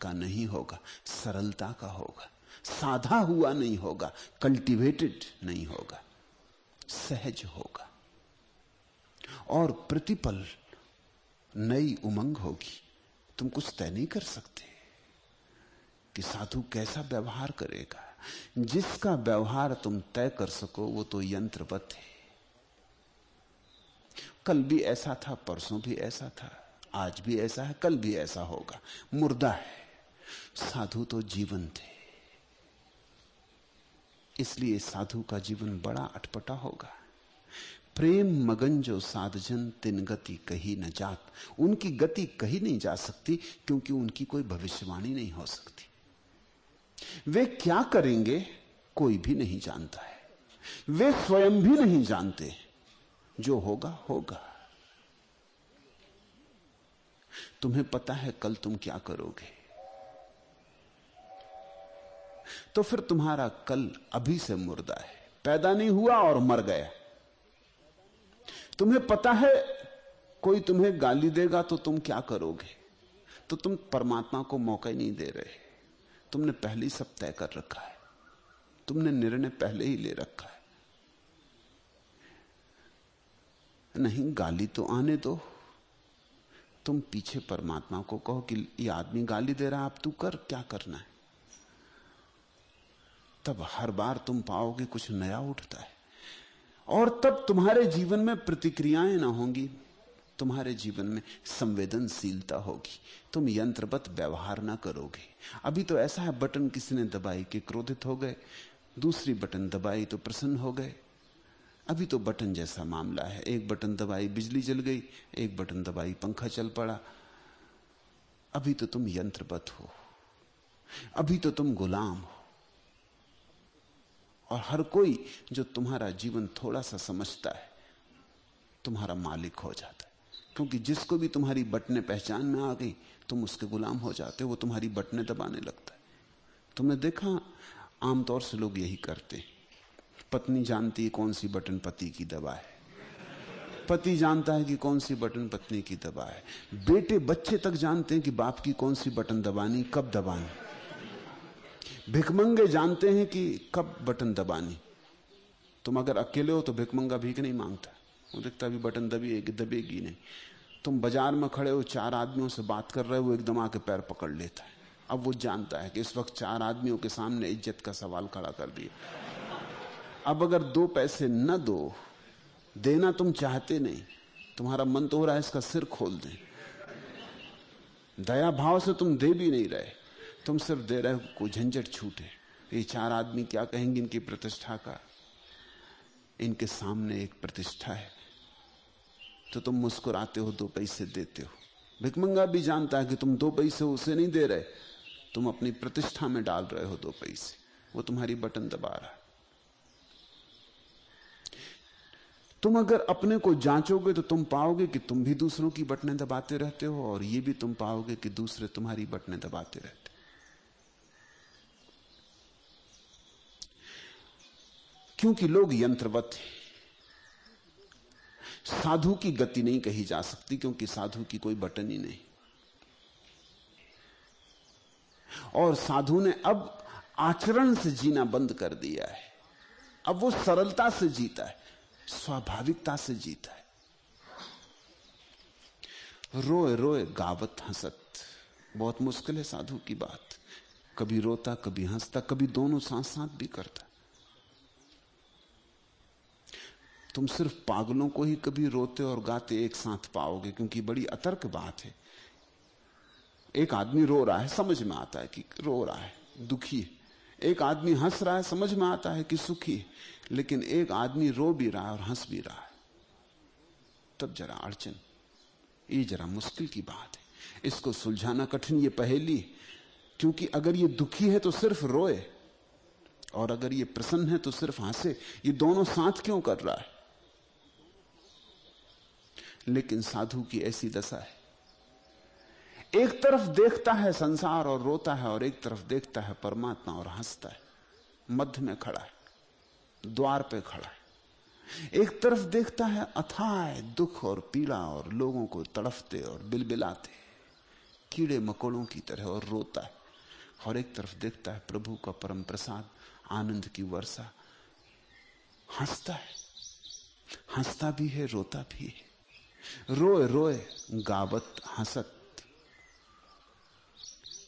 का नहीं होगा, सरलता का होगा। साधा हुआ नहीं होगा कल्टीवेटेड नहीं होगा, सहज होगा। और प्रतिपल नई उमंग होगी। तुम कुछ तय नहीं कर सकते कि साधु कैसा व्यवहार करेगा। जिसका व्यवहार तुम तय कर सको, वो तो यंत्रवत है। कल भी ऐसा था, परसों भी ऐसा था, आज भी ऐसा है, कल भी ऐसा होगा। मुर्दा है। साधु तो जीवन थे इसलिए साधु का जीवन बड़ा अटपटा होगा। प्रेम मगन जो साधजन तिन गति कही न जात। उनकी गति कही नहीं जा सकती, क्योंकि उनकी कोई भविष्यवाणी नहीं हो सकती। वे क्या करेंगे, कोई भी नहीं जानता है। वे स्वयं भी नहीं जानते। जो होगा होगा। तुम्हें पता है कल तुम क्या करोगे। तो फिर तुम्हारा कल अभी से मुर्दा है। पैदा नहीं हुआ और मर गया। तुम्हें पता है, कोई तुम्हें गाली देगा तो तुम क्या करोगे? तो तुम परमात्मा को मौका ही नहीं दे रहे। तुमने पहले ही सब तय कर रखा है। तुमने निर्णय पहले ही ले रखा है। नहीं, गाली तो आने दो। तुम पीछे परमात्मा को कहो कि ये आदमी गाली दे रहा अब तू कर, क्या करना है? तब हर बार तुम पाओगे कुछ नया उठता है। और तब तुम्हारे जीवन में प्रतिक्रियाएँ ना होंगी। तुम्हारे जीवन में संवेदनशीलता होगी। तुम यंत्रवत व्यवहार ना करोगे। अभी तो ऐसा है, बटन किसी ने दबाई के क्रोधित हो गए? दूसरी बटन दबाई तो प्रसन्न हो गए। अभी तो बटन जैसा मामला है। एक बटन दबाई बिजली जल गई, एक बटन दबाई पंखा चल पड़ा। अभी तो तुम यंत्रवत हो। अभी तो तुम गुलाम हो। और हर कोई जो तुम्हारा जीवन थोड़ा सा समझता है, तुम्हारा मालिक हो जाता है। क्योंकि जिसको भी तुम्हारी बटने पहचान में आ गई, तुम उसके गुलाम हो जाते हो, वो तुम्हारी बटने दबाने लगता है। तुमने देखा, आमतौर से लोग यही करते पत्नी जानती है कौन सी बटन पति की दबा है। पति जानता है कि कौन सी बटन पत्नी की दबा है। बेटे बच्चे तक जानते हैं कि बाप की कौन सी बटन दबानी, कब दबानी। भिकमंगे जानते हैं कि कब बटन दबानी। तुम अगर अकेले हो तो भिकमंगा भीख नहीं माँगता। वो देखता भी बटन दबी दबेगी नहीं। तुम बाज़ार में खड़े हो, चार आदमियों से बात कर रहे हो एकदम आके पैर पकड़ लेता है। अब वो जानता है कि इस वक्त चार आदमियों के सामने इज़्ज़त का सवाल खड़ा कर दिया। अब अगर दो पैसे न दो, देना तुम चाहते नहीं, तुम्हारा मन तो हो रहा है इसका सिर खोल दें। दया भाव से तुम दे भी नहीं रहे। तुम सिर्फ़ दे रहे हो को झंझट छूटे। ये चार आदमी क्या कहेंगे इनकी प्रतिष्ठा का? इनके सामने एक प्रतिष्ठा है। तो तुम मुस्कुराते हो, दो पैसे देते हो। भिकमंगा भी जानता है कि तुम दो पैसे उसे नहीं दे रहे। तुम अपनी प्रतिष्ठा में डाल रहे हो दो पैसे। वो तुम्हारी बटन दबा रहा है। तुम अगर अपने को जांचोगे तो तुम पाओगे कि तुम भी दूसरों की बटने दबाते रहते हो और ये भी तुम पाओगे कि दूसरे तुम्हारी बटने दबाते रहते क्योंकि लोग यंत्रवत हैं। साधु की गति नहीं कही जा सकती क्योंकि साधु की कोई बटन ही नहीं। और साधु ने अब आचरण से जीना बंद कर दिया है। अब वो सरलता से जीता है, स्वाभाविकता से जीता है। रोए रोए, गावत हंसत। बहुत मुश्किल है साधु की बात। कभी रोता, कभी हंसता, कभी दोनों साथ साथ भी करता। तुम सिर्फ़ पागलों को ही कभी रोते और गाते एक साथ पाओगे, क्योंकि बड़ी अतर्क बात है। एक आदमी रो रहा है, समझ में आता है कि रो रहा है, दुखी है। एक आदमी हंस रहा है, समझ में आता है कि सुखी है। लेकिन एक आदमी रो भी रहा है और हंस भी रहा है। तब जरा अड़चन। ये जरा मुश्किल की बात है। इसको सुलझाना कठिन, ये पहेली क्योंकि अगर ये दुखी है तो सिर्फ़ रोए, और अगर ये प्रसन्न है तो सिर्फ़ हंसे। ये दोनों साथ क्यों कर रहा है? लेकिन साधु की ऐसी दशा है। एक तरफ़ देखता है संसार और रोता है और एक तरफ़ देखता है परमात्मा और हंसता है। मध्य में खड़ा है, द्वार पे खड़ा है। एक तरफ़ देखता है अथाय दुख और पीड़ा और लोगों को तड़फते और बिलबिलाते कीड़े मकोड़ों की तरह और रोता है। और एक तरफ़ देखता है प्रभु का परम प्रसाद, आनंद की वर्षा, हंसता है। हंसता भी है, रोता भी है। रोए रोए गावत हंसत।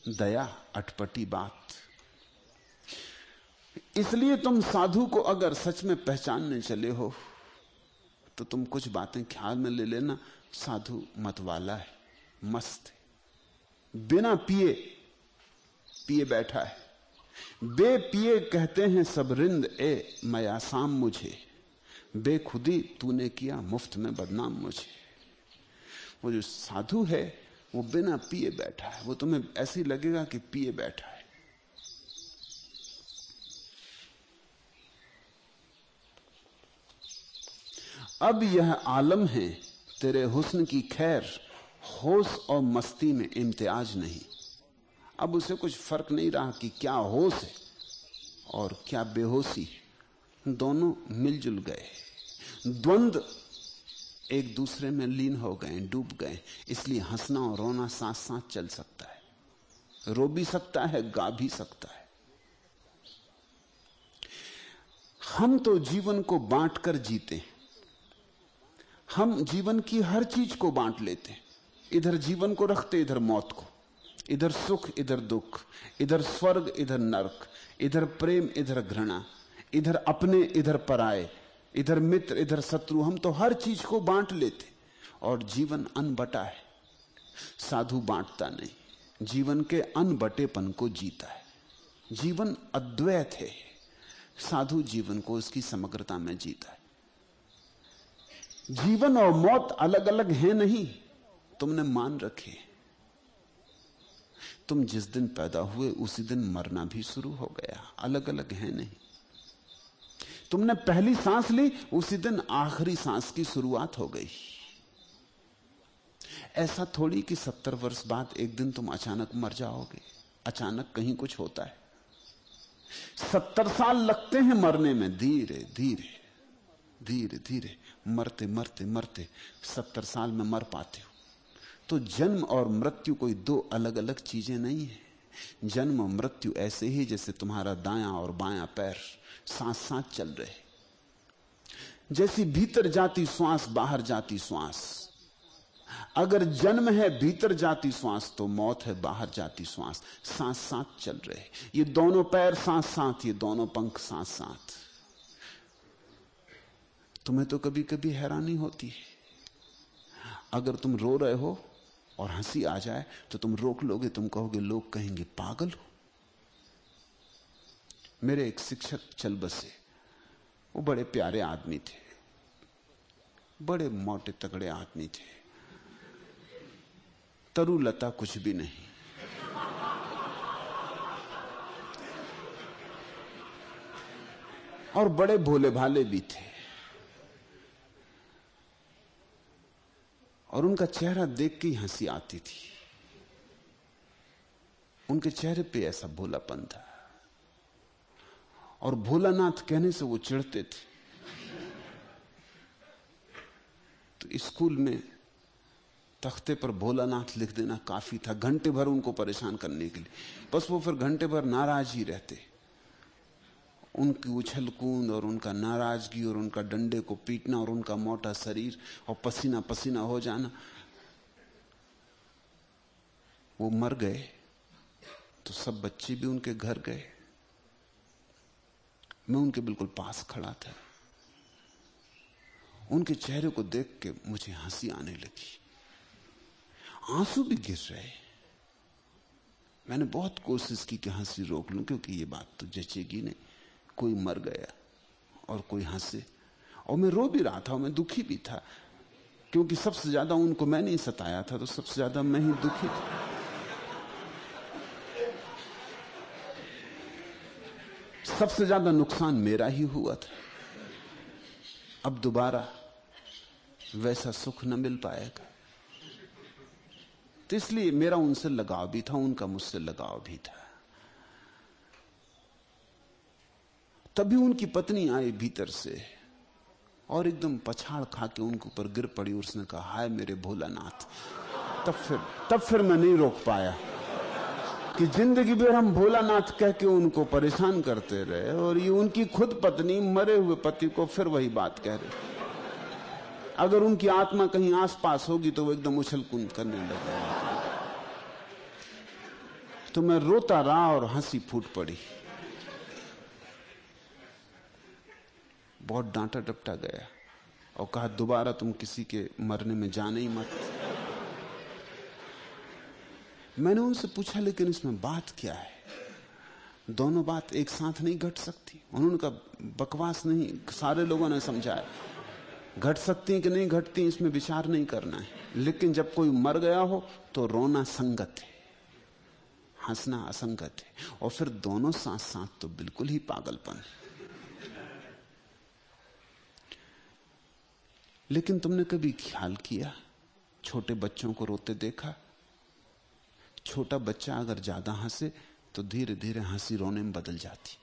दया अटपटी बात। इसलिए तुम साधु को अगर सच में पहचानने चले हो तो तुम कुछ बातें ख्याल में ले लेना। साधु मतवाला है, मस्त है। बिना पिए पिए बैठा है। बे पिए कहते हैं सब रिंद, ए मयासाम मुझे। बेखुदी तूने किया मुफ़्त में बदनाम मुझे। वो जो साधु है, वो बिना पिए बैठा है। वो तुम्हें ऐसी लगेगा कि पिए बैठा है। अब यह आलम है, तेरे हुस्न की खैर, होश और मस्ती में इम्तियाज़ नहीं। अब उसे कुछ फ़र्क नहीं रहा कि क्या होश है और क्या बेहोशी। दोनों मिलजुल गए। द्वंद एक दूसरे में लीन हो गए, डूब गए। इसलिए हंसना और रोना साथ साथ चल सकता है। रो भी सकता है, गा भी सकता है। हम तो जीवन को बांटकर जीते हैं। हम जीवन की हर चीज़ को बांट लेते हैं। इधर जीवन को रखते, इधर मौत को। इधर सुख, इधर दुख। इधर स्वर्ग, इधर नरक। इधर प्रेम, इधर घृणा। इधर अपने, इधर पराए। इधर मित्र, इधर शत्रु, हम तो हर चीज़ को बांट लेते और जीवन अनबटा है। साधु बांटता नहीं। जीवन के अनबटेपन को जीता है। जीवन अद्वैत है। साधु जीवन को उसकी समग्रता में जीता है। जीवन और मौत अलग अलग है नहीं। तुमने मान रखे तुम जिस दिन पैदा हुए, उसी दिन मरना भी शुरू हो गया। अलग अलग है नहीं। तुमने पहली सांस ली, उसी दिन आखिरी सांस की शुरुआत हो गई। ऐसा थोड़ी कि सत्तर वर्ष बाद एक दिन तुम अचानक मर जाओगे। अचानक कहीं कुछ होता है। सत्तर साल लगते हैं मरने में, धीरे धीरे धीरे धीरे, मरते मरते मरते, सत्तर साल में मर पाते हो। तो जन्म और मृत्यु कोई दो अलग अलग चीज़ें नहीं है। जन्म मृत्यु ऐसे ही जैसे तुम्हारा दायां और बायां पैर साथ साथ चल रहे जैसी भीतर जाती श्वास, बाहर जाती श्वास। अगर जन्म है, भीतर जाती श्वास तो मौत है, बाहर जाती श्वास। साथ साथ चल रहे ये दोनों पैर साथ साथ ये दोनों पंख साथ साथ तुम्हें तो कभी कभी हैरानी होती है। अगर तुम रो रहे हो और हँसी आ जाए तो तुम रोक लोगे, तुम कहोगे, लोग कहेंगे, पागल हो? मेरे एक शिक्षक चल बसे। वो बड़े प्यारे आदमी थे। बड़े मोटे तगड़े आदमी थे। तरुलता कुछ भी नहीं। और बड़े भोले भाले भी थे। और उनका चेहरा देख के हँसी आती थी। उनके चेहरे पे ऐसा भोलापन था। और भोलानाथ कहने से वो चिढ़ते थे। तो स्कूल में तख्ते पर भोलानाथ लिख देना काफ़ी था, घंटे भर उनको परेशान करने के लिए। बस वो फिर घंटे भर नाराज़ ही रहते। उनकी उछल कूद और उनका नाराज़गी और उनका डंडे को पीटना और उनका मोटा शरीर और पसीना पसीना हो जाना, वो मर गए। तो सब बच्चे भी उनके घर गए। मैं उनके बिल्कुल पास खड़ा था। उनके चेहरे को देख के मुझे हँसी आने लगी। आँसू भी गिर रहे। मैंने बहुत कोशिश की कि हँसी रोक लूँ, क्योंकि ये बात तो जचेगी नहीं। कोई मर गया और कोई हंसे। और मैं रो भी रहा था और मैं दुखी भी था, क्योंकि सबसे ज़्यादा उनको मैं नहीं सताया था तो सबसे ज़्यादा मैं ही दुखी था। सबसे ज़्यादा नुकसान मेरा ही हुआ था। अब दोबारा वैसा सुख न मिल पाएगा। तो इसलिए मेरा उनसे लगाव भी था, उनका मुझसे लगाव भी था। तभी उनकी पत्नी आई भीतर से और एकदम पछाड़ खा के उनके ऊपर गिर पड़ी। उसने कहा, हाय मेरे भोलानाथ, तब फिर तब फिर मैं नहीं रोक पाया। कि ज़िंदगी भर हम भोलानाथ कह के उनको परेशान करते रहे और ये उनकी खुद पत्नी मरे हुए पति को फिर वही बात कह रही। अगर उनकी आत्मा कहीं आसपास होगी तो वो एकदम उछल कुंद करने लगे। तो मैं रोता रहा और हँसी फूट पड़ी। बहुत डांटा डपटा गया और कहा, दोबारा तुम किसी के मरने में जाने ही मत। मैंने उनसे पूछा, लेकिन इसमें बात क्या है? दोनों बात एक साथ नहीं घट सकती। उन्होंने कहा, बकवास नहीं, सारे लोगों ने समझाया घट सकती है कि नहीं घटती, इसमें विचार नहीं करना है। लेकिन जब कोई मर गया हो तो रोना संगत है, हंसना असंगत है। और फिर दोनों साथ साथ तो बिल्कुल ही पागलपन लेकिन तुमने कभी ख्याल किया? छोटे बच्चों को रोते देखा? छोटा बच्चा अगर ज़्यादा हंसे तो धीरे धीरे हँसी रोने में बदल जाती।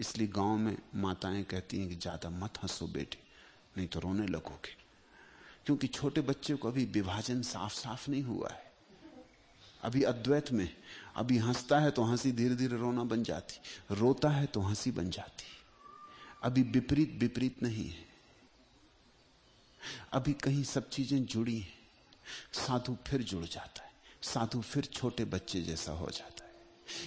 इसलिए गाँव में माताएँ कहती हैं कि ज़्यादा मत हंसो बेटे, नहीं तो रोने लगोगे। क्योंकि छोटे बच्चे को अभी विभाजन साफ़ साफ़ नहीं हुआ है। अभी अद्वैत में, अभी हंसता है तो हँसी धीरे धीरे रोना बन जाती, रोता है तो हँसी बन जाती। अभी विपरीत विपरीत नहीं है। अभी कहीं सब चीज़ें जुड़ी हैं, साधु फिर जुड़ जाता है। साधु फिर छोटे बच्चे जैसा हो जाता है।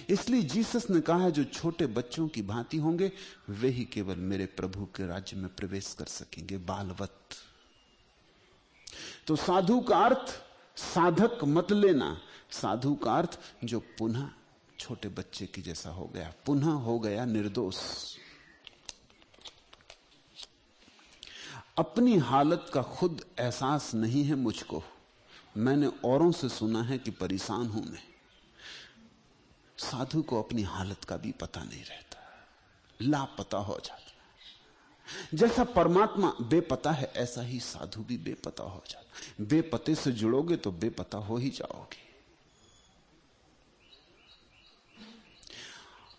इसलिए जीसस ने कहा है, जो छोटे बच्चों की भांति होंगे, वे ही केवल मेरे प्रभु के राज्य में प्रवेश कर सकेंगे, बालवत। तो साधु का अर्थ, साधक मत लेना। साधु का अर्थ, जो पुनः छोटे बच्चे की जैसा हो गया, पुनः हो गया निर्दोष। अपनी हालत का खुद एहसास नहीं है मुझको। मैंने औरों से सुना है कि परेशान हूँ मैं। साधु को अपनी हालत का भी पता नहीं रहता। लापता हो जाता। जैसा परमात्मा बेपता है, ऐसा ही साधु भी बेपता हो जाता। बेपते से जुड़ोगे तो बेपता हो ही जाओगे।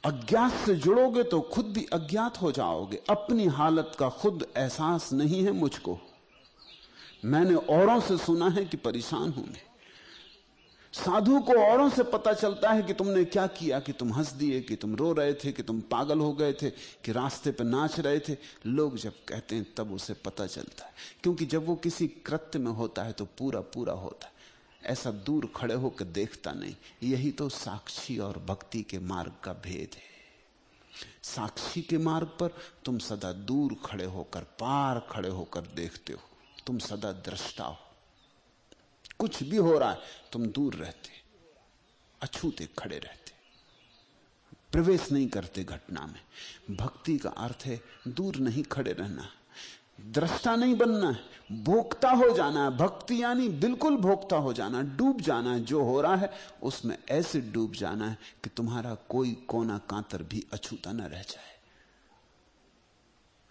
अज्ञात से जुड़ोगे तो खुद भी अज्ञात हो जाओगे। अपनी हालत का खुद एहसास नहीं है मुझको। मैंने औरों से सुना है कि परेशान हूँ मैं। साधु को औरों से पता चलता है कि तुमने क्या किया, कि तुम हंस दिए, कि तुम रो रहे थे, कि तुम पागल हो गए थे, कि रास्ते पर नाच रहे थे। लोग जब कहते हैं, तब उसे पता चलता है। क्योंकि जब वो किसी कृत्य में होता है तो पूरा पूरा होता है। ऐसा दूर खड़े होकर देखता नहीं। यही तो साक्षी और भक्ति के मार्ग का भेद है। साक्षी के मार्ग पर तुम सदा दूर खड़े होकर, पार खड़े होकर देखते हो। तुम सदा दृष्टा हो। कुछ भी हो रहा है, तुम दूर रहते। अछूते खड़े रहते। प्रवेश नहीं करते घटना में। भक्ति का अर्थ है, दूर नहीं खड़े रहना। दृष्टा नहीं बनना है, भोक्ता हो जाना है। भक्ति यानी बिल्कुल भोक्ता हो जाना, डूब जाना है। जो हो रहा है, उसमें ऐसे डूब जाना है कि तुम्हारा कोई कोना कांतर भी अछूता ना रह जाए।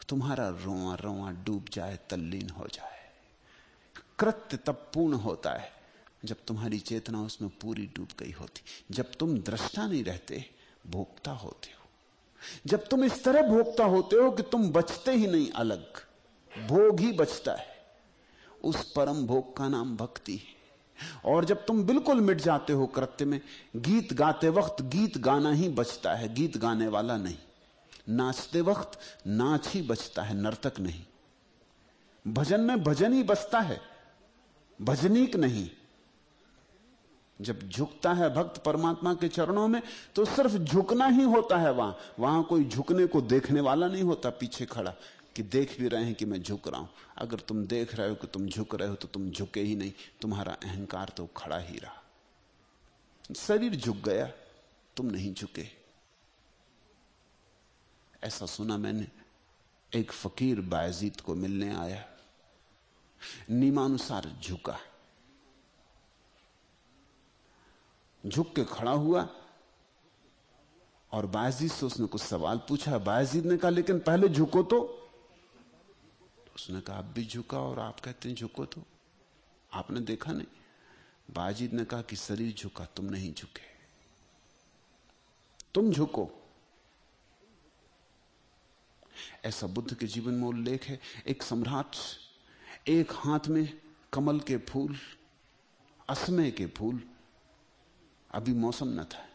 तुम्हारा रोआ रोआ डूब जाए, तल्लीन हो जाए। कृत्य तब पूर्ण होता है जब तुम्हारी चेतना उसमें पूरी डूब गई होती। जब तुम दृष्टा नहीं रहते, भोक्ता होते हो। जब तुम इस तरह भोक्ता होते हो कि तुम बचते ही नहीं अलग, भोग ही बचता है। उस परम भोग का नाम भक्ति है। और जब तुम बिल्कुल मिट जाते हो कृत्य में, गीत गाते वक्त गीत गाना ही बचता है, गीत गाने वाला नहीं। नाचते वक्त नाच ही बचता है, नर्तक नहीं। भजन में भजन ही बचता है। भजनीक नहीं। जब झुकता है भक्त परमात्मा के चरणों में तो सिर्फ़ झुकना ही होता है वहाँ। वहाँ कोई झुकने को देखने वाला नहीं होता, पीछे खड़ा, कि देख भी रहे हैं कि मैं झुक रहा हूँ। अगर तुम देख रहे हो कि तुम झुक रहे हो तो तुम झुके ही नहीं। तुम्हारा अहंकार तो खड़ा ही रहा। शरीर झुक गया, तुम नहीं झुके। ऐसा सुना मैंने, एक फकीर बायजीत को मिलने आया। नियमानुसार झुका। झुक के खड़ा हुआ और बायजीत से उसने कुछ सवाल पूछा। बायजीत ने कहा, लेकिन पहले झुको तो। उसने कहा, आप भी झुका और आप कहते हैं झुको तो। आपने देखा नहीं? बाजीद ने कहा कि, शरीर झुका, तुम नहीं झुके। तुम झुको। ऐसा बुद्ध के जीवन में उल्लेख है। एक सम्राट एक हाथ में कमल के फूल, असमय के फूल अभी मौसम न था।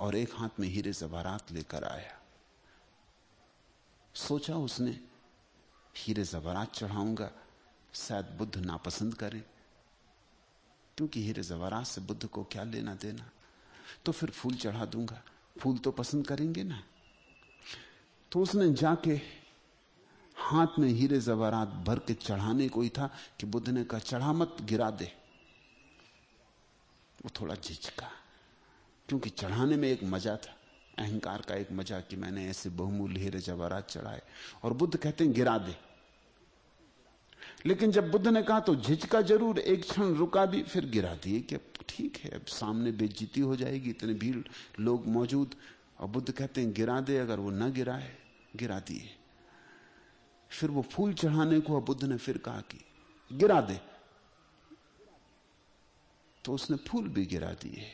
और एक हाथ में हीरे जवारात लेकर आया। सोचा उसने, हीरे जवारात चढ़ाऊँगा, शायद बुद्ध नापसंद करें। क्योंकि हीरे जवारात से बुद्ध को क्या लेना देना? तो फिर फूल चढ़ा दूँगा। फूल तो पसंद करेंगे ना? तो उसने जाके हाथ में हीरे जवारात भर के चढ़ाने को ही था कि बुद्ध ने कहा, चढ़ा मत, गिरा दे। वो थोड़ा झिझका, क्योंकि चढ़ाने में एक मज़ा था, अहंकार का एक मज़ा कि मैंने ऐसे बहुमूल्य हीरे जवाहरात चढ़ाए। और बुद्ध कहते हैं, गिरा दे। लेकिन जब बुद्ध ने कहा तो झिझका ज़रूर, एक क्षण रुका भी, फिर गिरा दिए कि ठीक है, अब सामने बेजीती हो जाएगी, इतने भीड़, लोग मौजूद। और बुद्ध कहते हैं, गिरा दे, अगर वो न गिराए, गिरा दिए। फिर वो फूल चढ़ाने को बुद्ध ने फिर कहा कि गिरा दे। तो उसने फूल भी गिरा दिए।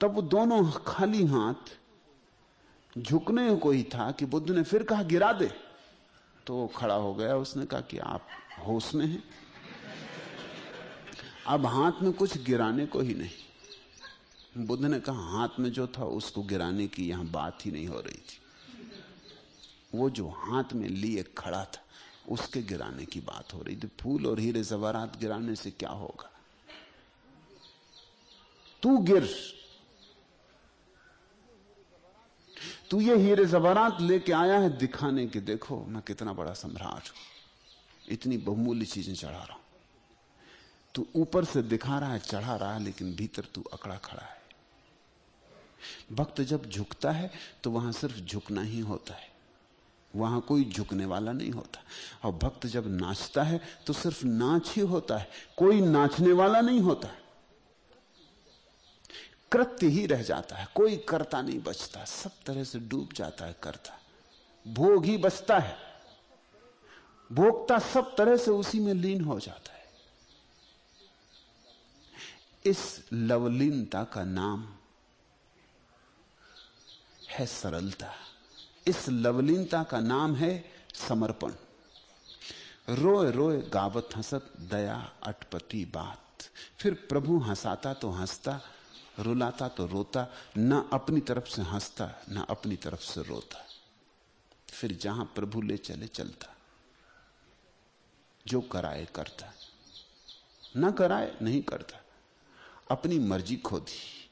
तब वो दोनों खाली हाथ, झुकने को ही था कि बुद्ध ने फिर कहा, गिरा दे। तो वो खड़ा हो गया। उसने कहा कि आप होश में हैं। अब हाथ में कुछ गिराने को ही नहीं। बुद्ध ने कहा, हाथ में जो था उसको गिराने की यहाँ बात ही नहीं हो रही थी। वो जो हाथ में लिए खड़ा था, उसके गिराने की बात हो रही थी। फूल और हीरे जवारात गिराने से क्या होगा? तू गिर। तू ये हीरे जवारात लेके आया है दिखाने के। देखो, मैं कितना बड़ा सम्राट हूँ। इतनी बहुमूल्य चीज़ें चढ़ा रहा हूँ। तू ऊपर से दिखा रहा है, चढ़ा रहा है, लेकिन भीतर तू अकड़ा खड़ा है। भक्त जब झुकता है तो वहाँ सिर्फ़ झुकना ही होता है। वहाँ कोई झुकने वाला नहीं होता। और भक्त जब नाचता है तो सिर्फ़ नाच ही होता है, कोई नाचने वाला नहीं होता। कृत्य ही रह जाता है, कोई करता नहीं बचता, सब तरह से डूब जाता है करता। भोग ही बचता है, भोगता सब तरह से उसी में लीन हो जाता है। इस लवलीनता का नाम है सरलता। इस लवलीनता का नाम है समर्पण। रोए रोए गावत हंसत दया अटपटी बात। फिर प्रभु हंसाता तो हंसता, रुलाता तो रोता, न अपनी तरफ़ से हंसता, न अपनी तरफ़ से रोता। फिर जहाँ प्रभु ले चले चलता, जो कराए करता। न कराए, नहीं करता। अपनी मर्ज़ी खो दी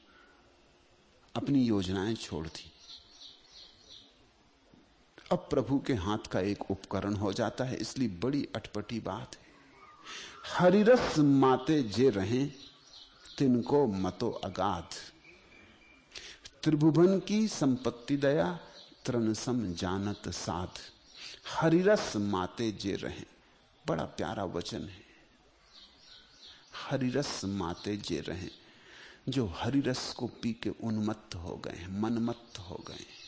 अपनी योजनाएँ छोड़ दी। अब प्रभु के हाथ का एक उपकरण हो जाता है, इसलिए बड़ी अटपटी बात है। हरिरस माते जे रहे, तिनको मतो अगाध। त्रिभुवन की संपत्ति दया त्रनसम जानत साध। हरिरस माते जे रहे, बड़ा प्यारा वचन है। हरिरस माते जे रहे, जो हरिरस को पी के उन्मत्त हो गए मनमत्त हो गए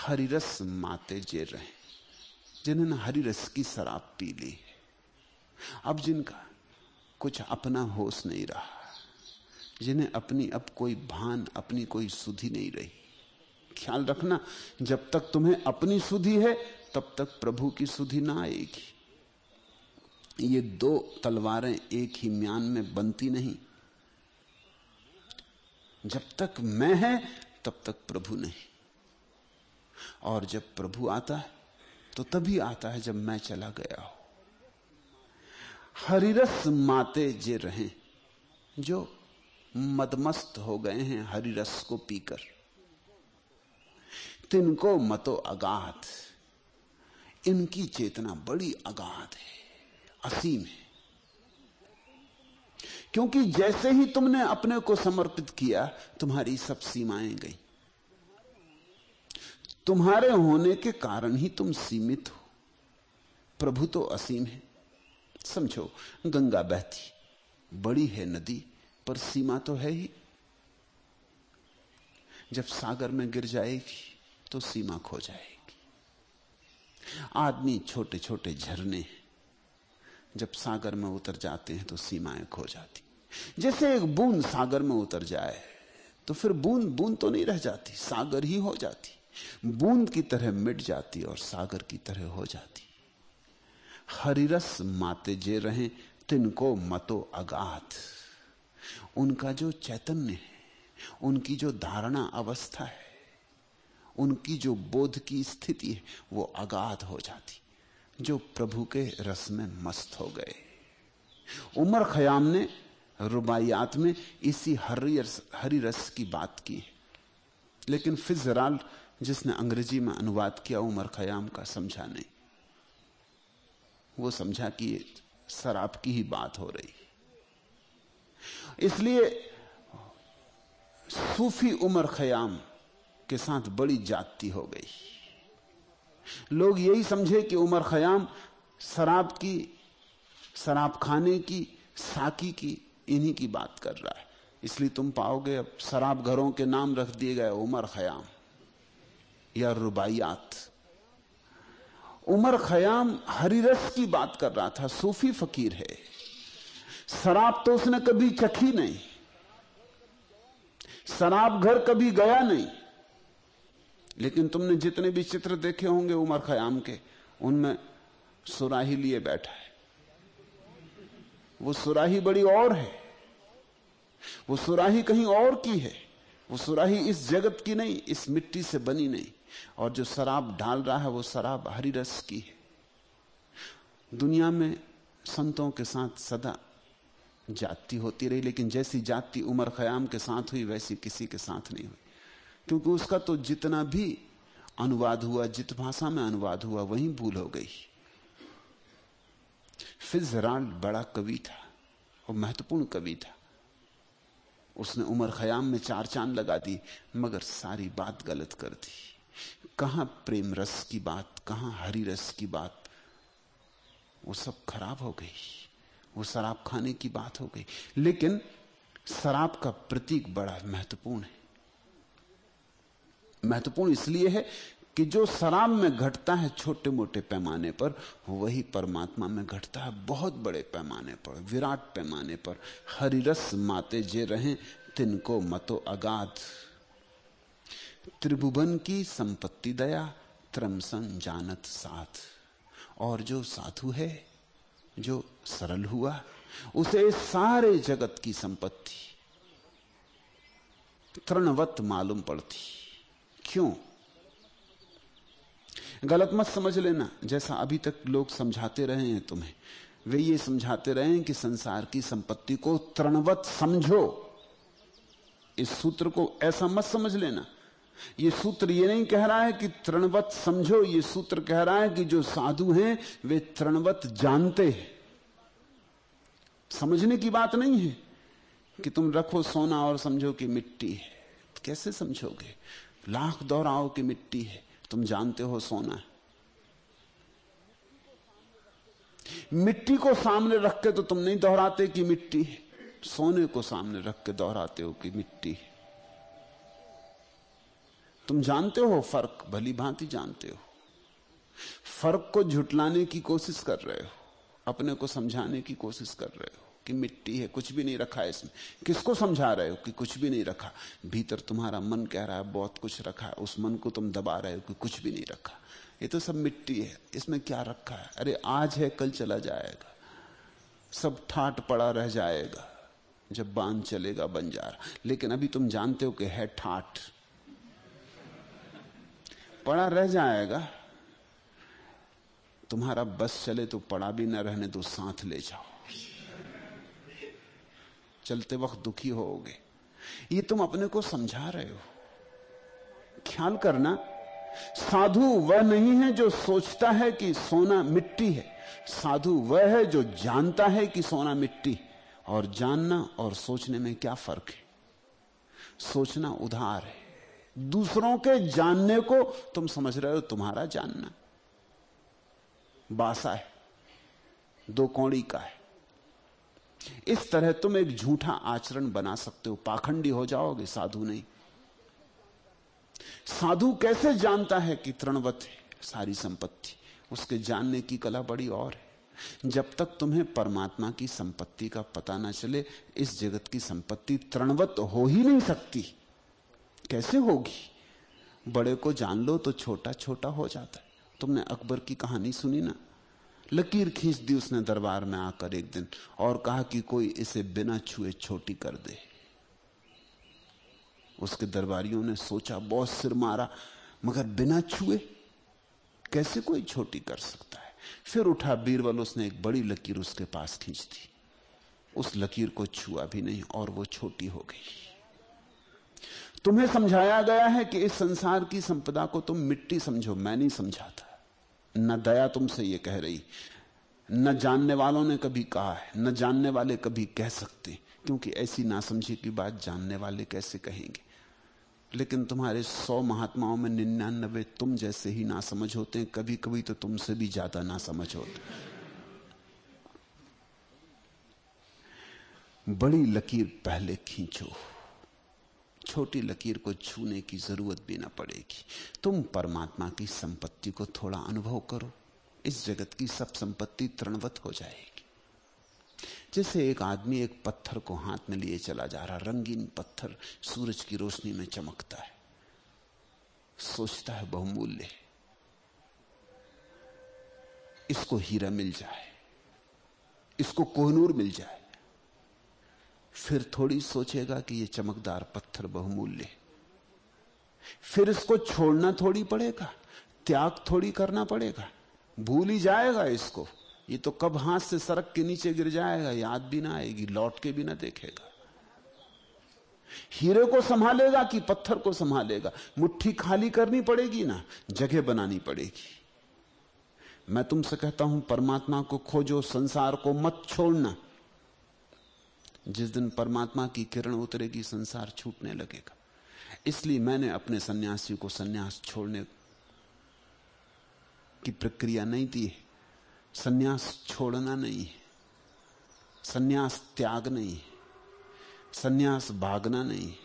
हरिरस माते जे रहे जिन्होंने हरिरस की शराब पी ली। अब जिनका कुछ अपना होश नहीं रहा, जिन्हें अपनी अब कोई भान, अपनी कोई सुधि नहीं रही। ख्याल रखना, जब तक तुम्हें अपनी सुधि है, तब तक प्रभु की सुधि ना आएगी। ये दो तलवारें एक ही म्यान में बनती नहीं। जब तक मैं है, तब तक प्रभु नहीं। और जब प्रभु आता है तो तभी आता है जब मैं चला गया हूँ। हरिरस माते जे रहे, जो मदमस्त हो गए हैं हरिरस को पीकर। तिनको मतो अगाध, इनकी चेतना बड़ी अगाध है, असीम है। क्योंकि जैसे ही तुमने अपने को समर्पित किया, तुम्हारी सब सीमाएँ गई। तुम्हारे होने के कारण ही तुम सीमित हो। प्रभु तो असीम है। समझो, गंगा बहती, बड़ी है नदी, पर सीमा तो है ही। जब सागर में गिर जाएगी तो सीमा खो जाएगी। आदमी छोटे छोटे झरने जब सागर में उतर जाते हैं तो सीमाएँ खो जाती। जैसे एक बूंद सागर में उतर जाए तो फिर बूंद बूंद तो नहीं रह जाती, सागर ही हो जाती। बूंद की तरह मिट जाती और सागर की तरह हो जाती। हरिरस माते जे रहे तिनको मतो अगाध। उनका जो चैतन्य है उनकी जो धारणा अवस्था है उनकी जो बोध की स्थिति है वो अगाध हो जाती। जो प्रभु के रस में मस्त हो गए। उमर खयाम ने रुबाइयात में इसी हरी रस, हरी रस की बात की है। लेकिन फिजराल जिसने अंग्रेज़ी में अनुवाद किया, उमर खयाम का समझा नहीं। वो समझा कि शराब की ही बात हो रही। इसलिए सूफी उमर खयाम के साथ बड़ी जाति हो गई। लोग यही समझे कि उमर खयाम शराब की, शराब खाने की, साकी की, इन्हीं की बात कर रहा है। इसलिए तुम पाओगे अब शराब घरों के नाम रख दिए गए उमर खयाम। या रुबाइयात। उमर खयाम हरिरस की बात कर रहा था, सूफी फकीर है। शराब तो उसने कभी चखी नहीं। शराब घर कभी गया नहीं। लेकिन तुमने जितने भी चित्र देखे होंगे उमर खयाम के, उनमें सुराही लिए बैठा है। वो सुराही बड़ी और है। वो सुराही कहीं और की है। वो सुराही इस जगत की नहीं, इस मिट्टी से बनी नहीं। और जो शराब डाल रहा है वो शराब हरी रस की है। दुनिया में संतों के साथ सदा जाति होती रही, लेकिन जैसी जाति उमर खयाम के साथ हुई, वैसी किसी के साथ नहीं हुई। क्योंकि उसका तो जितना भी अनुवाद हुआ, जित भाषा में अनुवाद हुआ, वही भूल हो गई। फिजराल बड़ा कवि था और महत्वपूर्ण कवि था। उसने उमर खयाम में चार चाँद लगा दी, मगर सारी बात गलत कर दी। कहाँ प्रेम रस की बात, कहाँ हरी रस की बात? वो सब खराब हो गई। वो शराब खाने की बात हो गई। लेकिन शराब का प्रतीक बड़ा महत्वपूर्ण है। महत्वपूर्ण इसलिए है कि जो शराब में घटता है छोटे मोटे पैमाने पर वही परमात्मा में घटता है बहुत बड़े पैमाने पर, विराट पैमाने पर। हरिरस माते जे रहे, तिनको मतो अगाध। त्रिभुवन की संपत्ति दया त्रमसन जानत साथ। और जो साधु है, जो सरल हुआ, उसे सारे जगत की संपत्ति, तृणवत मालूम पड़ती। क्यों? गलत मत समझ लेना, जैसा अभी तक लोग समझाते रहे हैं तुम्हें। वे ये समझाते रहे हैं कि संसार की संपत्ति को तृणवत समझो। इस सूत्र को ऐसा मत समझ लेना। ये सूत्र ये नहीं कह रहा है कि तृणवत समझो, ये सूत्र कह रहा है कि जो साधु हैं, वे तृणवत जानते हैं। समझने की बात नहीं है कि तुम रखो सोना और समझो कि मिट्टी है। कैसे समझोगे? लाख दोहराओ की मिट्टी है, तुम जानते हो सोना है। मिट्टी को सामने रख के तो तुम नहीं दोहराते कि मिट्टी है। सोने को सामने रख के दोहराते हो कि मिट्टी है। तुम जानते हो फ़र्क? भली भांति जानते हो। फ़र्क को झुटलाने की कोशिश कर रहे हो। अपने को समझाने की कोशिश कर रहे हो कि मिट्टी है, कुछ भी नहीं रखा है इसमें। किसको समझा रहे हो कि कुछ भी नहीं रखा? भीतर तुम्हारा मन कह रहा है, बहुत कुछ रखा है। उस मन को तुम दबा रहे हो कि कुछ भी नहीं रखा। ये तो सब मिट्टी है। इसमें क्या रखा है? अरे, आज है, कल चला जाएगा। सब ठाट पड़ा रह जाएगा, जब बाँध चलेगा बंजारा लेकिन अभी तुम जानते हो कि है ठाट। पड़ा रह जाएगा। तुम्हारा बस चले तो पड़ा भी न रहने तो साथ ले जाओ। चलते वक्त दुखी होोगे ये तुम अपने को समझा रहे हो। ख्याल करना, साधु वह नहीं है जो सोचता है कि सोना मिट्टी है। साधु वह है जो जानता है कि सोना मिट्टी और जानना और सोचने में क्या फ़र्क है? सोचना उधार है। दूसरों के जानने को, तुम समझ रहे हो तुम्हारा जानना। बासा है, दो कौड़ी का है। इस तरह तुम एक झूठा आचरण बना सकते हो। पाखंडी हो जाओगे, साधु नहीं। साधु कैसे जानता है कि तृणवत है? सारी संपत्ति। उसके जानने की कला बड़ी और है। जब तक तुम्हें परमात्मा की संपत्ति का पता ना चले, इस जगत की संपत्ति तृणवत हो ही नहीं सकती। कैसे होगी? बड़े को जान लो तो छोटा छोटा हो जाता है। तुमने अकबर की कहानी सुनी ना? लकीर खींच दी उसने दरबार में आकर एक दिन और कहा कि कोई इसे बिना छुए छोटी कर दे। उसके दरबारियों ने सोचा, बहुत सिर मारा, मगर बिना छुए कैसे कोई छोटी कर सकता है? फिर उठा बीरबल, उसने एक बड़ी लकीर उसके पास खींच दी। उस लकीर को छुआ भी नहीं और वो छोटी हो गई। तुम्हें समझाया गया है कि इस संसार की संपदा को तुम मिट्टी समझो, मैं नहीं समझाता। न दया तुमसे यह कह रही, न जानने वालों ने कभी कहा है, न जानने वाले कभी कह सकते, क्योंकि ऐसी नासमझी की बात जानने वाले कैसे कहेंगे? लेकिन तुम्हारे सौ महात्माओं में निन्यानबे तुम जैसे ही ना समझ होते हैं कभी कभी तो तुमसे भी ज़्यादा ना समझ होते बड़ी लकीर पहले खींचो। छोटी लकीर को छूने की ज़रूरत भी ना पड़ेगी। तुम परमात्मा की संपत्ति को थोड़ा अनुभव करो। इस जगत की सब संपत्ति तृणवत हो जाएगी। जैसे एक आदमी एक पत्थर को हाथ में लिए चला जा रहा, रंगीन पत्थर सूरज की रोशनी में चमकता है। सोचता है बहुमूल्य, इसको हीरा मिल जाए, इसको कोहनूर मिल जाए। फिर थोड़ी सोचेगा कि यह चमकदार पत्थर बहुमूल्य फिर इसको छोड़ना थोड़ी पड़ेगा, त्याग थोड़ी करना पड़ेगा। भूल ही जाएगा इसको। ये तो कब हाथ से सड़क के नीचे गिर जाएगा, याद भी ना आएगी, लौट के भी ना देखेगा। हीरे को संभालेगा कि पत्थर को संभालेगा? मुट्ठी खाली करनी पड़ेगी ना? जगह बनानी पड़ेगी। मैं तुमसे कहता हूँ, परमात्मा को खोजो, संसार को मत छोड़ना। जिस दिन परमात्मा की किरण उतरेगी, संसार छूटने लगेगा। इसलिए मैंने अपने सन्यासी को सन्यास छोड़ने की प्रक्रिया नहीं दी है। सन्यास छोड़ना नहीं है। सन्यास त्याग नहीं है। सन्यास भागना नहीं है।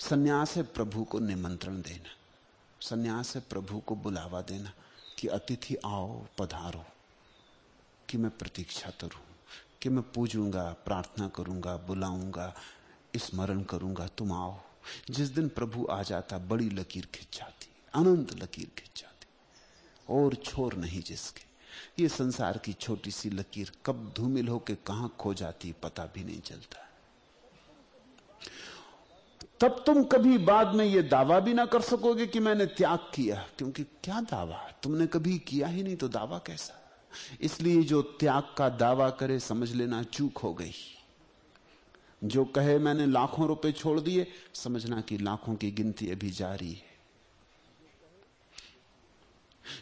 सन्यास है प्रभु को निमंत्रण देना। सन्यास है प्रभु को बुलावा देना कि अतिथि आओ, पधारो, कि मैं प्रतीक्षा करूँ। कि मैं पूजूँगा, प्रार्थना करूँगा, बुलाऊँगा, स्मरण करूँगा, तुम आओ। जिस दिन प्रभु आ जाता, बड़ी लकीर खिंच जाती, अनंत लकीर खिंच जाती। और छोर नहीं जिसके। ये संसार की छोटी सी लकीर कब धूमिल होकर कहाँ खो जाती, पता भी नहीं चलता। तब तुम कभी बाद में यह दावा भी ना कर सकोगे कि मैंने त्याग किया, क्योंकि क्या दावा? तुमने कभी किया ही नहीं तो दावा कैसा? इसलिए जो त्याग का दावा करे, समझ लेना चूक हो गई। जो कहे, मैंने लाखों रुपए छोड़ दिए, समझना कि लाखों की गिनती अभी जारी है।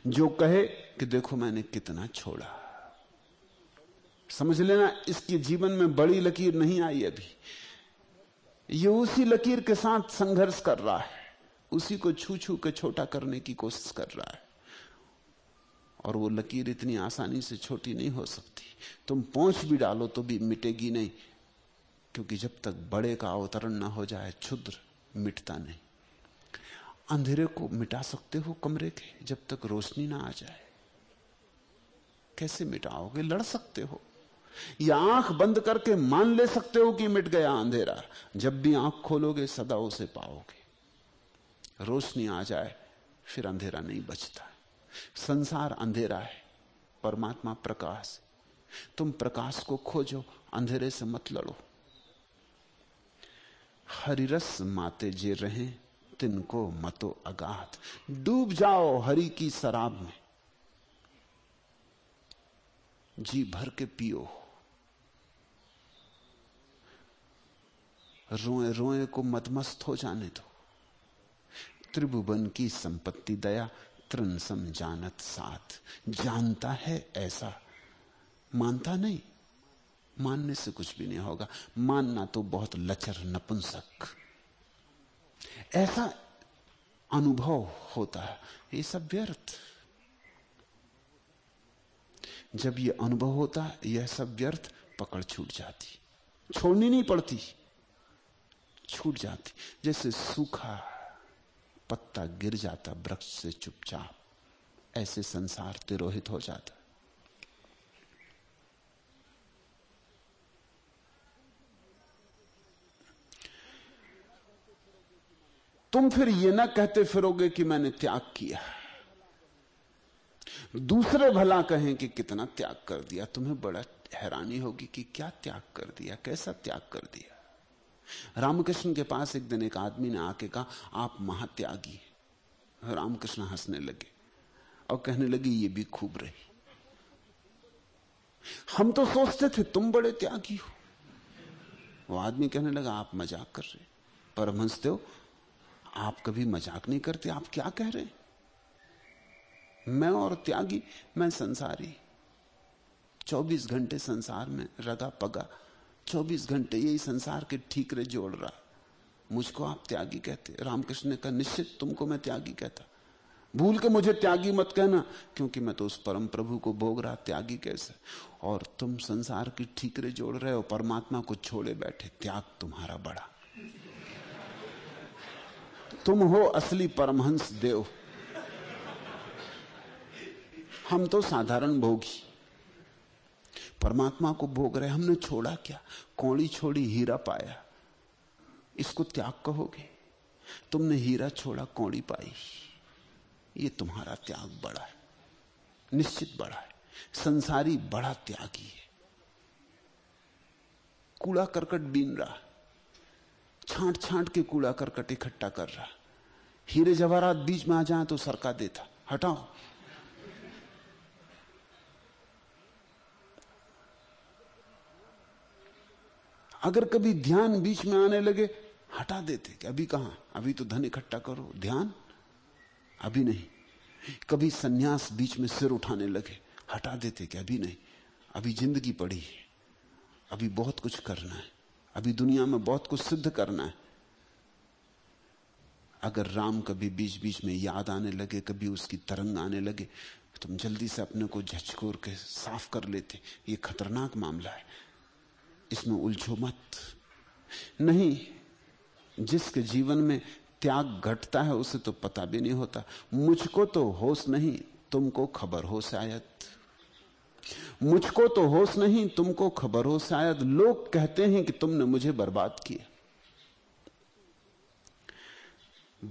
जो कहे कि देखो मैंने कितना छोड़ा। समझ लेना, इसके जीवन में बड़ी लकीर नहीं आई अभी। ये उसी लकीर के साथ संघर्ष कर रहा है। उसी को छू छू के छोटा करने की कोशिश कर रहा है। और वो लकीर इतनी आसानी से छोटी नहीं हो सकती। तुम पहुँच भी डालो तो भी मिटेगी नहीं, क्योंकि जब तक बड़े का अवतरण ना हो जाए, क्षुद्र मिटता नहीं। अंधेरे को मिटा सकते हो कमरे के, जब तक रोशनी ना आ जाए। कैसे मिटाओगे? लड़ सकते हो। या आँख बंद करके मान ले सकते हो कि मिट गया अंधेरा। जब भी आँख खोलोगे, सदा उसे पाओगे। रोशनी आ जाए, फिर अंधेरा नहीं बचता। संसार अंधेरा है, परमात्मा प्रकाश तुम प्रकाश को खोजो, अंधेरे से मत लड़ो। हरिरस माते जे रहे, तिनको मतो अगाध। डूब जाओ हरि की शराब में। जी भर के पियो। रोए रोए को मतमस्त हो जाने दो। त्रिभुवन की संपत्ति दया तृण सम जानत साथ। जानता है ऐसा। मानता नहीं। मानने से कुछ भी नहीं होगा। मानना तो बहुत लचर, नपुंसक। ऐसा अनुभव होता है। ये सब व्यर्थ। जब ये अनुभव होता है यह सब व्यर्थ, पकड़ छूट जाती। छोड़नी नहीं पड़ती। छूट जाती। जैसे सूखा पत्ता गिर जाता, वृक्ष से चुपचाप। ऐसे संसार तिरोहित हो जाता। तुम फिर यह ना कहते फिरोगे कि मैंने त्याग किया। दूसरे भला कहें कि कितना त्याग कर दिया। तुम्हें बड़ा हैरानी होगी कि क्या त्याग कर दिया, कैसा त्याग कर दिया। रामकृष्ण के पास एक दिन एक आदमी ने आके कहा, आप महात्यागी रामकृष्ण हंसने लगे और कहने लगे, ये भी खूब रही। हम तो सोचते थे तुम बड़े त्यागी हो। वो आदमी कहने लगा, आप मज़ाक कर रहे परमहंस देव आप कभी मज़ाक नहीं करते, आप क्या कह रहे मैं और त्यागी, मैं संसारी 24 घंटे संसार में रगा पगा 24 घंटे यही संसार के ठीकरे जोड़ रहा। मुझको आप त्यागी कहते। रामकृष्ण ने कहा, निश्चित तुमको मैं त्यागी कहता। भूल के मुझे त्यागी मत कहना, क्योंकि मैं तो उस परम प्रभु को भोग रहा, त्यागी कैसे? और तुम संसार की ठीकरे जोड़ रहे हो, परमात्मा को छोड़े बैठे, त्याग तुम्हारा बड़ा। तुम हो असली परमहंस देव। हम तो साधारण भोगी। परमात्मा को भोग रहे, हमने छोड़ा क्या? कौड़ी छोड़ी हीरा पाया। इसको त्याग कहोगे? तुमने हीरा छोड़ा, कौड़ी पाई। ये तुम्हारा त्याग बड़ा है। निश्चित बड़ा है। संसारी बड़ा त्यागी है। कूड़ा करकट बीन रहा। छांट छांट के कूड़ा करकट इकट्ठा कर रहा। हीरे जवाहरात बीच में आ जाए तो सरका देता। हटाओ। अगर कभी ध्यान बीच में आने लगे, हटा देते कि अभी कहाँ? अभी तो धन इकट्ठा करो। ध्यान? अभी नहीं। कभी सन्यास बीच में सिर उठाने लगे, हटा देते कि अभी नहीं। अभी ज़िंदगी पड़ी है। अभी बहुत कुछ करना है। अभी दुनिया में बहुत कुछ सिद्ध करना है। अगर राम कभी बीच बीच में याद आने लगे, कभी उसकी तरंग आने लगे, तुम जल्दी से अपने को झचकोर के साफ़ कर लेते। ये खतरनाक मामला है। इसमें उलझो मत। नहीं, जिसके जीवन में त्याग घटता है, उसे तो पता भी नहीं होता। मुझको तो होश नहीं, तुमको खबर हो शायद। मुझको तो होश नहीं, तुमको खबर हो शायद। लोग कहते हैं कि तुमने मुझे बर्बाद किया।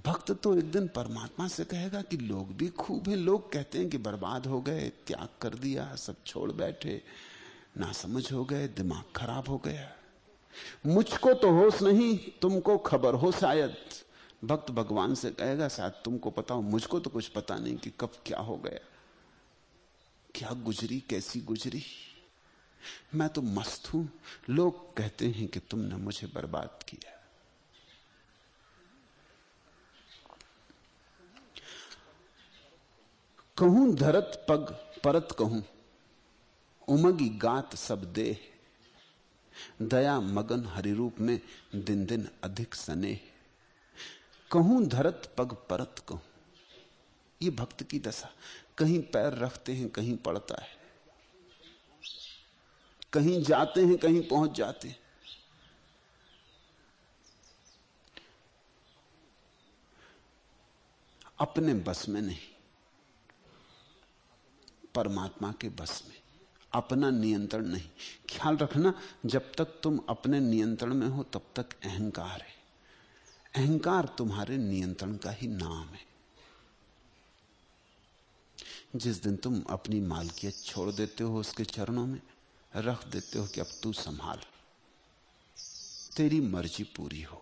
भक्त तो एक दिन परमात्मा से कहेगा कि लोग भी खूब हैं। लोग कहते हैं कि बर्बाद हो गए, त्याग कर दिया, सब छोड़ बैठे। ना समझ हो गए, दिमाग खराब हो गया। मुझको तो होश नहीं, तुमको खबर हो शायद। भक्त भगवान से कहेगा, शायद तुमको पता हो, मुझको तो कुछ पता नहीं कि कब क्या हो गया। क्या गुजरी, कैसी गुजरी? मैं तो मस्त हूँ। लोग कहते हैं कि तुमने मुझे बर्बाद किया। कहूँ, धरत पग, परत कहूँ। उमगी गात सब दे दया मगन हरिरूप में दिन दिन अधिक सने। कहूँ धरत पग परत कहूँ ये भक्त की दशा। कहीं पैर रखते हैं, कहीं पड़ता है। कहीं जाते हैं, कहीं पहुँच जाते हैं। अपने बस में नहीं, परमात्मा के बस में। अपना नियंत्रण नहीं। ख्याल रखना, जब तक तुम अपने नियंत्रण में हो, तब तक अहंकार है। अहंकार तुम्हारे नियंत्रण का ही नाम है। जिस दिन तुम अपनी मालकियत छोड़ देते हो उसके चरणों में, रख देते हो कि अब तू संभाल। तेरी मर्ज़ी पूरी हो।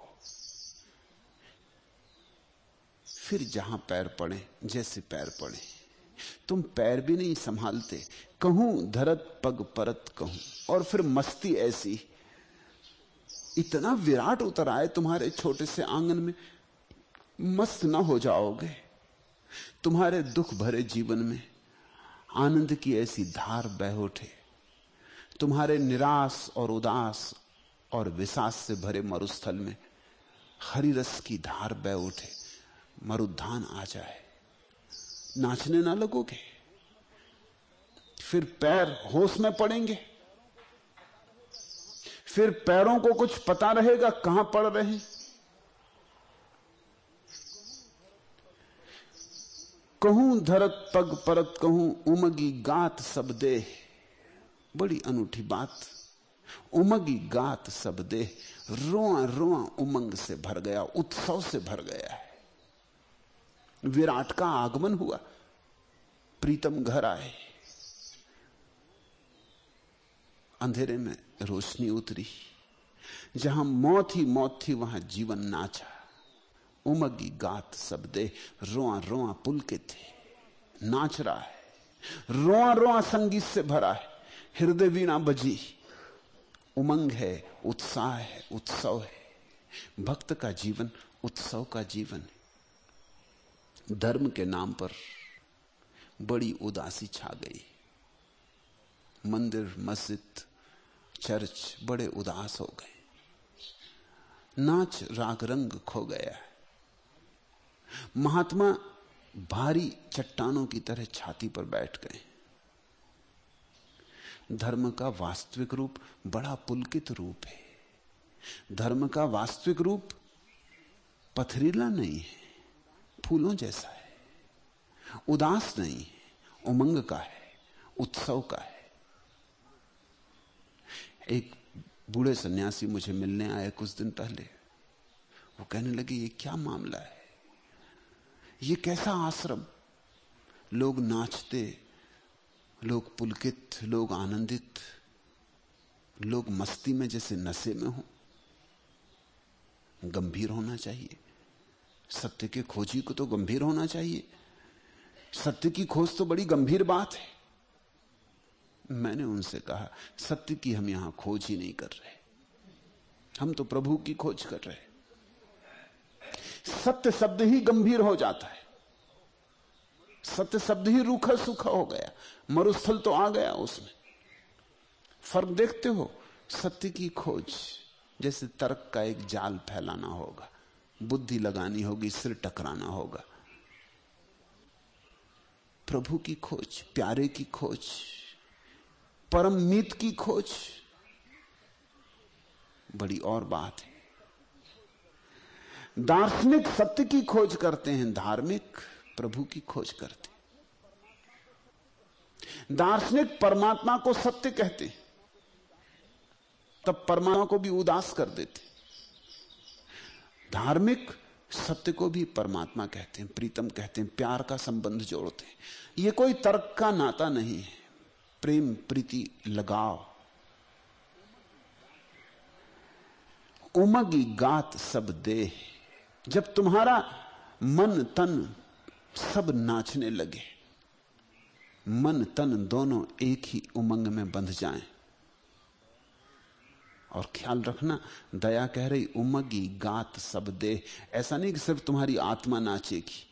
फिर जहाँ पैर पड़े, जैसे पैर पड़े। तुम पैर भी नहीं संभालते। कहूँ, धरत पग परत कहूँ। और फिर मस्ती ऐसी। इतना विराट उतर आए तुम्हारे छोटे से आँगन में। मस्त ना हो जाओगे। तुम्हारे दुख भरे जीवन में आनंद की ऐसी धार बह उठे। तुम्हारे निराश और उदास और विशास से भरे मरुस्थल में हरी रस की धार बह उठे। मरुद्धान आ जाए। नाचने ना लगोगे। फिर पैर होश में पड़ेंगे। फिर पैरों को कुछ पता रहेगा कहाँ पड़ रहे कहूँ धरत पग परत, कहूँ उमगी गात सब दे बड़ी अनूठी बात। उमगी गात सब दे रोआ रोआ उमंग से भर गया, उत्सव से भर गया। विराट का आगमन हुआ। प्रीतम घर आए। अंधेरे में रोशनी उतरी। जहाँ मौत ही मौत थी, वहाँ जीवन नाचा। उमगी गात सब दे रोआ रोआ पुल के थे। नाच रहा है। रोआ रोआ संगीत से भरा है। हृदय वीणा बजी। उमंग है, उत्साह है, उत्सव है। भक्त का जीवन, उत्सव का जीवन। है धर्म के नाम पर बड़ी उदासी छा गई। मंदिर, मस्जिद, चर्च बड़े उदास हो गए। नाच राग रंग खो गया है। महात्मा भारी चट्टानों की तरह छाती पर बैठ गए। धर्म का वास्तविक रूप बड़ा पुलकित रूप है। धर्म का वास्तविक रूप पथरीला नहीं है। फूलों जैसा है। उदास नहीं है उमंग का है, उत्सव का है। एक बूढ़े सन्यासी मुझे मिलने आए कुछ दिन पहले। वो कहने लगे, ये क्या मामला है? ये कैसा आश्रम? लोग नाचते, लोग पुलकित, लोग आनंदित, लोग मस्ती में जैसे नशे में हो। गंभीर होना चाहिए। सत्य के खोजी को तो गंभीर होना चाहिए। सत्य की खोज तो बड़ी गंभीर बात है। मैंने उनसे कहा, सत्य की हम यहाँ खोज ही नहीं कर रहे। हम तो प्रभु की खोज कर रहे सत्य शब्द ही गंभीर हो जाता है। सत्य शब्द ही रूखा सूखा हो गया। मरुस्थल तो आ गया उसमें। फ़र्क देखते हो, सत्य की खोज, जैसे तर्क का एक जाल फैलाना होगा। बुद्धि लगानी होगी, सिर टकराना होगा। प्रभु की खोज, प्यारे की खोज, परम मीत की खोज, बड़ी और बात है। दार्शनिक सत्य की खोज करते हैं, धार्मिक प्रभु की खोज करते हैं। दार्शनिक परमात्मा को सत्य कहते हैं, तब परमात्मा को भी उदास कर देते धार्मिक सत्य को भी परमात्मा कहते हैं, प्रीतम कहते हैं, प्यार का संबंध जोड़ते हैं। यह कोई तर्क का नाता नहीं है। प्रेम, प्रीति, लगाव। उमगी गात सब देह। जब तुम्हारा मन, तन सब नाचने लगे, मन, तन दोनों एक ही उमंग में बंध जाएँ। और ख्याल रखना, दया कह रही, उमगी गात सब दे ऐसा नहीं कि सिर्फ़ तुम्हारी आत्मा नाचेगी।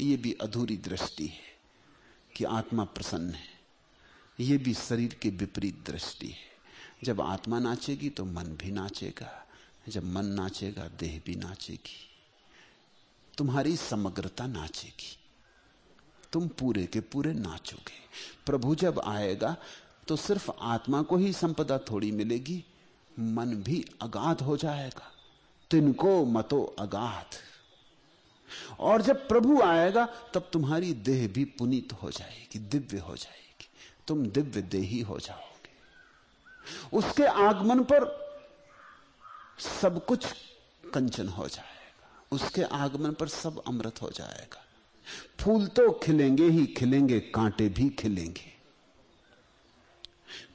ये भी अधूरी दृष्टि है कि आत्मा प्रसन्न है। ये भी शरीर के विपरीत दृष्टि है। जब आत्मा नाचेगी तो मन भी नाचेगा। जब मन नाचेगा, देह भी नाचेगी। तुम्हारी समग्रता नाचेगी। तुम पूरे के पूरे नाचोगे। प्रभु जब आएगा तो सिर्फ़ आत्मा को ही संपदा थोड़ी मिलेगी मन भी अगाध हो जाएगा, तिनको मतो अगाध। और जब प्रभु आएगा, तब तुम्हारी देह भी पुनीत हो जाएगी, दिव्य हो जाएगी। तुम दिव्य देही हो जाओगे। उसके आगमन पर सब कुछ कंचन हो जाएगा। उसके आगमन पर सब अमृत हो जाएगा। फूल तो खिलेंगे ही खिलेंगे, कांटे भी खिलेंगे।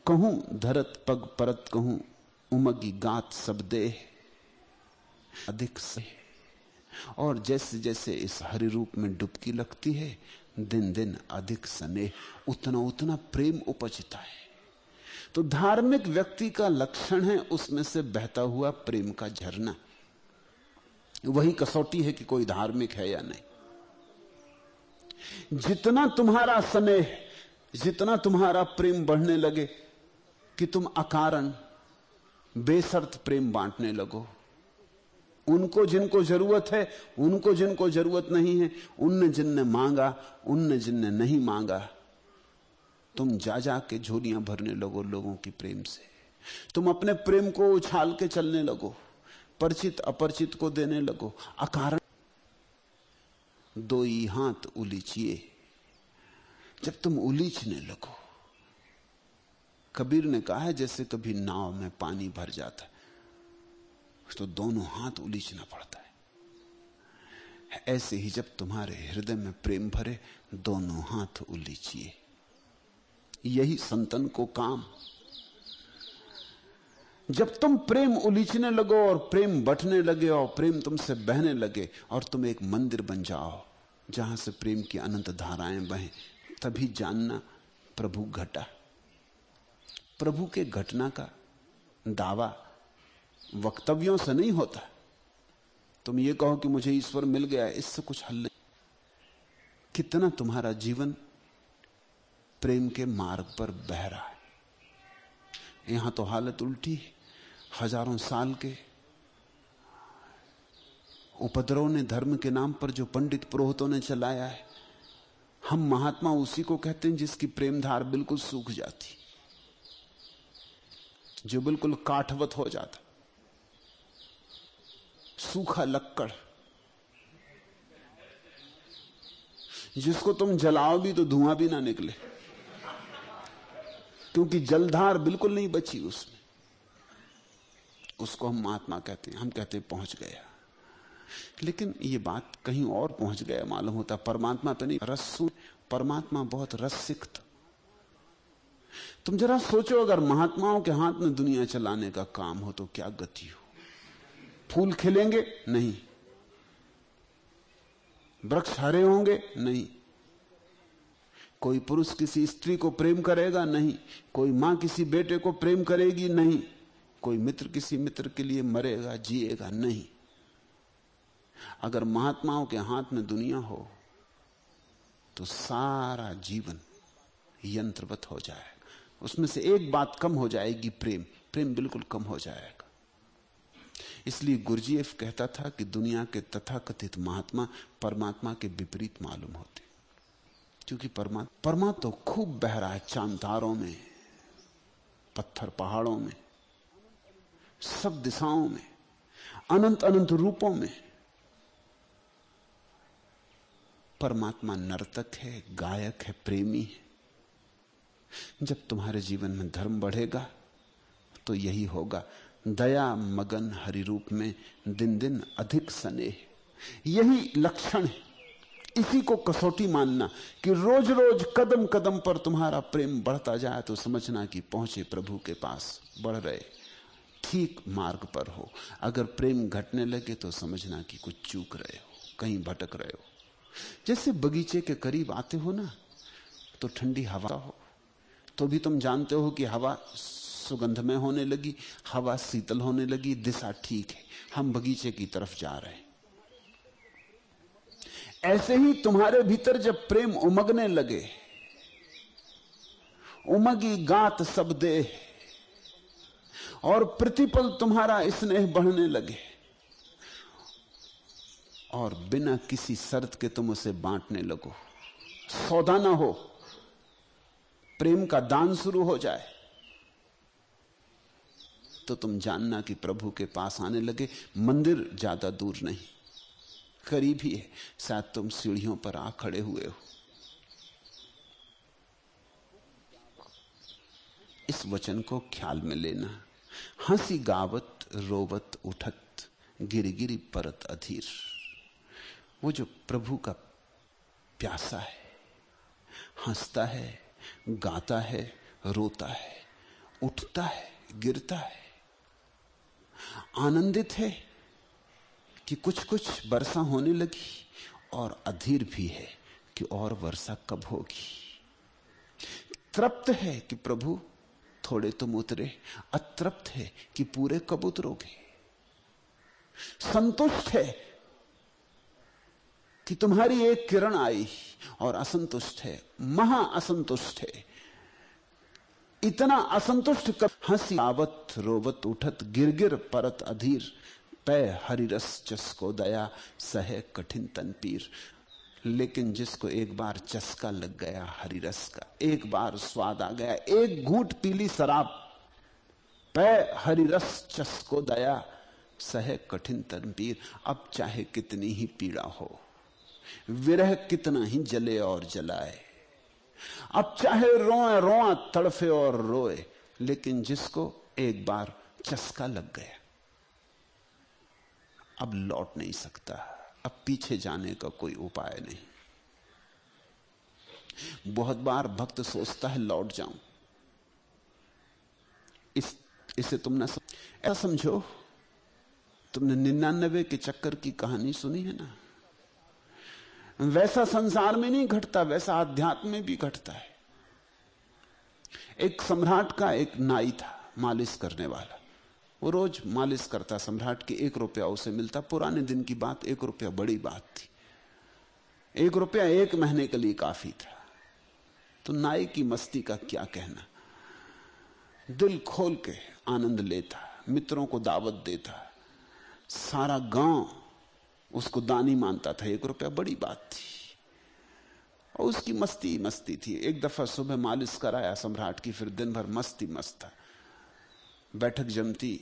कहूँ, धरत पग परत कहूँ उमगी गात सब दे अधिक से। और जैसे जैसे इस हरि रूप में डुबकी लगती है, दिन दिन अधिक सने उतना उतना प्रेम उपजता है। तो धार्मिक व्यक्ति का लक्षण है, उसमें से बहता हुआ प्रेम का झरना। वही कसौटी है कि कोई धार्मिक है या नहीं। जितना तुम्हारा स्नेह, जितना तुम्हारा प्रेम बढ़ने लगे कि तुम अकारण बेसर्त प्रेम बांटने लगो। उनको जिनको ज़रूरत है, उनको जिनको ज़रूरत नहीं है, उनने जिनने मांगा, उनने जिनने नहीं मांगा, तुम जा जा के झोलियाँ भरने लगो लोगों की प्रेम से। तुम अपने प्रेम को उछाल के चलने लगो, परिचित अपरिचित को देने लगो। अकारण दो ही हाथ उलीचिए। जब तुम उलीचने लगो कबीर ने कहा है, जैसे कभी नाव में पानी भर जाता है तो दोनों हाथ उलीचना पड़ता है। ऐसे ही जब तुम्हारे हृदय में प्रेम भरे, दोनों हाथ उलीचिए। यही संतन को काम। जब तुम प्रेम उलीचने लगो और प्रेम बटने लगे और प्रेम तुमसे बहने लगे और तुम एक मंदिर बन जाओ, जहाँ से प्रेम की अनंत धाराएँ बहें, तभी जानना प्रभु घटा। प्रभु के घटना का दावा वक्तव्यों से नहीं होता। तुम ये कहो कि मुझे ईश्वर मिल गया, इससे कुछ हल नहीं। कितना तुम्हारा जीवन प्रेम के मार्ग पर बह रहा है। यहाँ तो हालत उल्टी हज़ारों साल के उपद्रव ने धर्म के नाम पर जो पंडित पुरोहितों ने चलाया है, हम महात्मा उसी को कहते हैं जिसकी प्रेमधार बिल्कुल सूख जाती। जो बिल्कुल काठवत हो जाता। सूखा लक्कड़। जिसको तुम जलाओ भी तो धुआँ भी ना निकले। क्योंकि जलधार बिल्कुल नहीं बची उसमें। उसको हम महात्मा कहते हैं। हम कहते हैं, पहुँच गया। लेकिन ये बात कहीं और पहुँच गया, मालूम होता। परमात्मा पे नहीं रस परमात्मा बहुत रसिक्त तुम जरा सोचो, अगर महात्माओं के हाथ में दुनिया चलाने का काम हो तो क्या गति हो? फूल खिलेंगे? नहीं। वृक्ष हरे होंगे? नहीं। कोई पुरुष किसी स्त्री को प्रेम करेगा? नहीं। कोई माँ किसी बेटे को प्रेम करेगी? नहीं। कोई मित्र किसी मित्र के लिए मरेगा, जिएगा? नहीं। अगर महात्माओं के हाथ में दुनिया हो तो सारा जीवन यंत्रवत हो जाएगा उसमें से एक बात कम हो जाएगी प्रेम। प्रेम बिल्कुल कम हो जाएगा। इसलिए गुरजीएफ कहता था कि दुनिया के तथाकथित महात्मा परमात्मा के विपरीत मालूम होते। क्योंकि परमात्मा परमा तो खूब बह रहा है चांतारों में, पत्थर पहाड़ों में, सब दिशाओं में, अनंत अनंत रूपों में। परमात्मा नर्तक है, गायक है, प्रेमी है। जब तुम्हारे जीवन में धर्म बढ़ेगा तो यही होगा। दया मगन हरि रूप में दिन दिन अधिक स्नेह। यही लक्षण है। इसी को कसौटी मानना कि रोज रोज कदम कदम पर तुम्हारा प्रेम बढ़ता जाए तो समझना कि पहुँचे प्रभु के पास, बढ़ रहे। ठीक मार्ग पर हो। अगर प्रेम घटने लगे तो समझना कि कुछ चूक रहे हो, कहीं भटक रहे हो। जैसे बगीचे के करीब आते हो ना तो ठंडी हवा हो। तो भी तुम जानते हो कि हवा सुगंध में होने लगी, हवा शीतल होने लगी, दिशा ठीक है, हम बगीचे की तरफ़ जा रहे हैं। ऐसे ही तुम्हारे भीतर जब प्रेम उमगने लगे, उमगी गात सब दे और प्रतिपल तुम्हारा स्नेह बढ़ने लगे, और बिना किसी शर्त के तुम उसे बांटने लगो। सौदा ना हो प्रेम का दान शुरू हो जाए तो तुम जानना कि प्रभु के पास आने लगे। मंदिर ज़्यादा दूर नहीं, करीब ही है। शायद तुम सीढ़ियों पर आ खड़े हुए हो। इस वचन को ख्याल में लेना। हँसी गावत, रोवत, उठत गिर गिरी परत अधीर। वो जो प्रभु का प्यासा है, हंसता है गाता है, रोता है, उठता है, गिरता है। आनंदित है कि कुछ कुछ वर्षा होने लगी और अधीर भी है कि और वर्षा कब होगी। तृप्त है कि प्रभु थोड़े तुम उतरे, अतृप्त है कि पूरे कब उतरोगे। संतुष्ट है कि तुम्हारी एक किरण आई और असंतुष्ट है, महा असंतुष्ट है। इतना असंतुष्ट कब? हँसी आवत रोवत उठत गिर गिर परत अधीर। पै हरिरस चस्को दया, सहे कठिन तन पीर। लेकिन जिसको एक बार चस्का लग गया, हरिरस का, एक बार स्वाद आ गया, एक घूट पीली शराब। पै हरिरस चस्को दया, सह कठिन तनपीर अब चाहे कितनी ही पीड़ा हो विरह कितना ही जले और जलाए। अब चाहे रोए, रोआ तड़फे और रोए, लेकिन जिसको एक बार चस्का लग गया, अब लौट नहीं सकता। अब पीछे जाने का कोई उपाय नहीं। बहुत बार भक्त सोचता है, लौट जाऊँ। इस, इसे तुम ना ऐसा समझो, तुमने निन्यानबे के चक्कर की कहानी सुनी है ना? वैसा संसार में नहीं घटता, वैसा अध्यात्म में भी घटता है। एक सम्राट का एक नाई था, मालिश करने वाला। वो रोज मालिश करता, सम्राट की एक रुपया उसे मिलता। पुराने दिन की बात, एक रुपया बड़ी बात थी। एक रुपया एक महीने के लिए काफ़ी था। तो नाई की मस्ती का क्या कहना? दिल खोल के आनंद लेता, मित्रों को दावत देता। सारा गाँव उसको दानी मानता था, एक रुपया बड़ी बात थी। और उसकी मस्ती मस्ती थी। एक दफ़ा सुबह मालिश कराया सम्राट की, फिर दिन भर मस्ती मस्त था। बैठक जमती,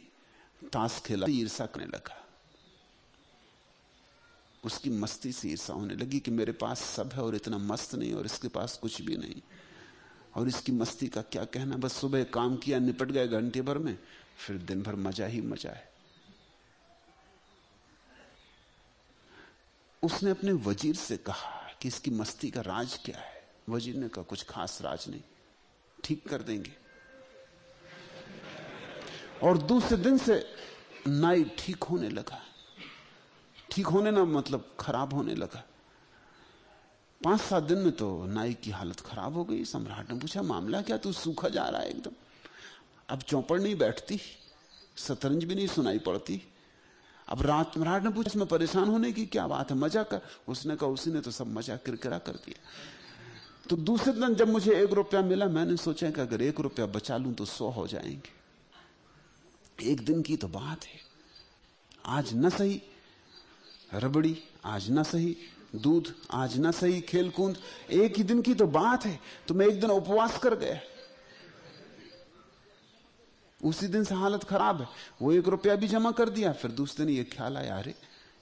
ताश खेला ईर्षा करने लगा। उसकी मस्ती से ईर्षा होने लगी कि मेरे पास सब है और इतना मस्त नहीं और इसके पास कुछ भी नहीं। और इसकी मस्ती का क्या कहना? बस सुबह काम किया, निपट गए घंटे भर में, फिर दिन भर मज़ा ही मज़ा है। उसने अपने वज़ीर से कहा कि इसकी मस्ती का राज क्या है? वज़ीर ने कहा, कुछ खास राज नहीं। ठीक कर देंगे। और दूसरे दिन से नाई ठीक होने लगा। ठीक होने ना मतलब खराब होने लगा। पाँच सात दिन में तो नाई की हालत खराब हो गई। सम्राट ने पूछा, मामला क्या? तू सूखा जा रहा है एकदम। अब चौपड़ नहीं बैठती, शतरंज भी नहीं सुनाई पड़ती। अब रात सम्राट ने पूछा, इसमें परेशान होने की क्या बात है? मज़ा कर, उसने कहा, उसी ने तो सब मज़ा किरकिरा कर दिया। तो दूसरे दिन जब मुझे एक रुपया मिला, मैंने सोचा कि अगर एक रुपया बचा लूँ तो सौ हो जाएँगे। एक दिन की तो बात है। आज न सही, रबड़ी आज ना सही, दूध आज ना सही, खेलकूद एक ही दिन की तो बात है। तो मैं एक दिन उपवास कर गया। उसी दिन से हालत खराब है। वो एक रुपया भी जमा कर दिया, फिर दूसरे दिन ये ख्याल आया, अरे,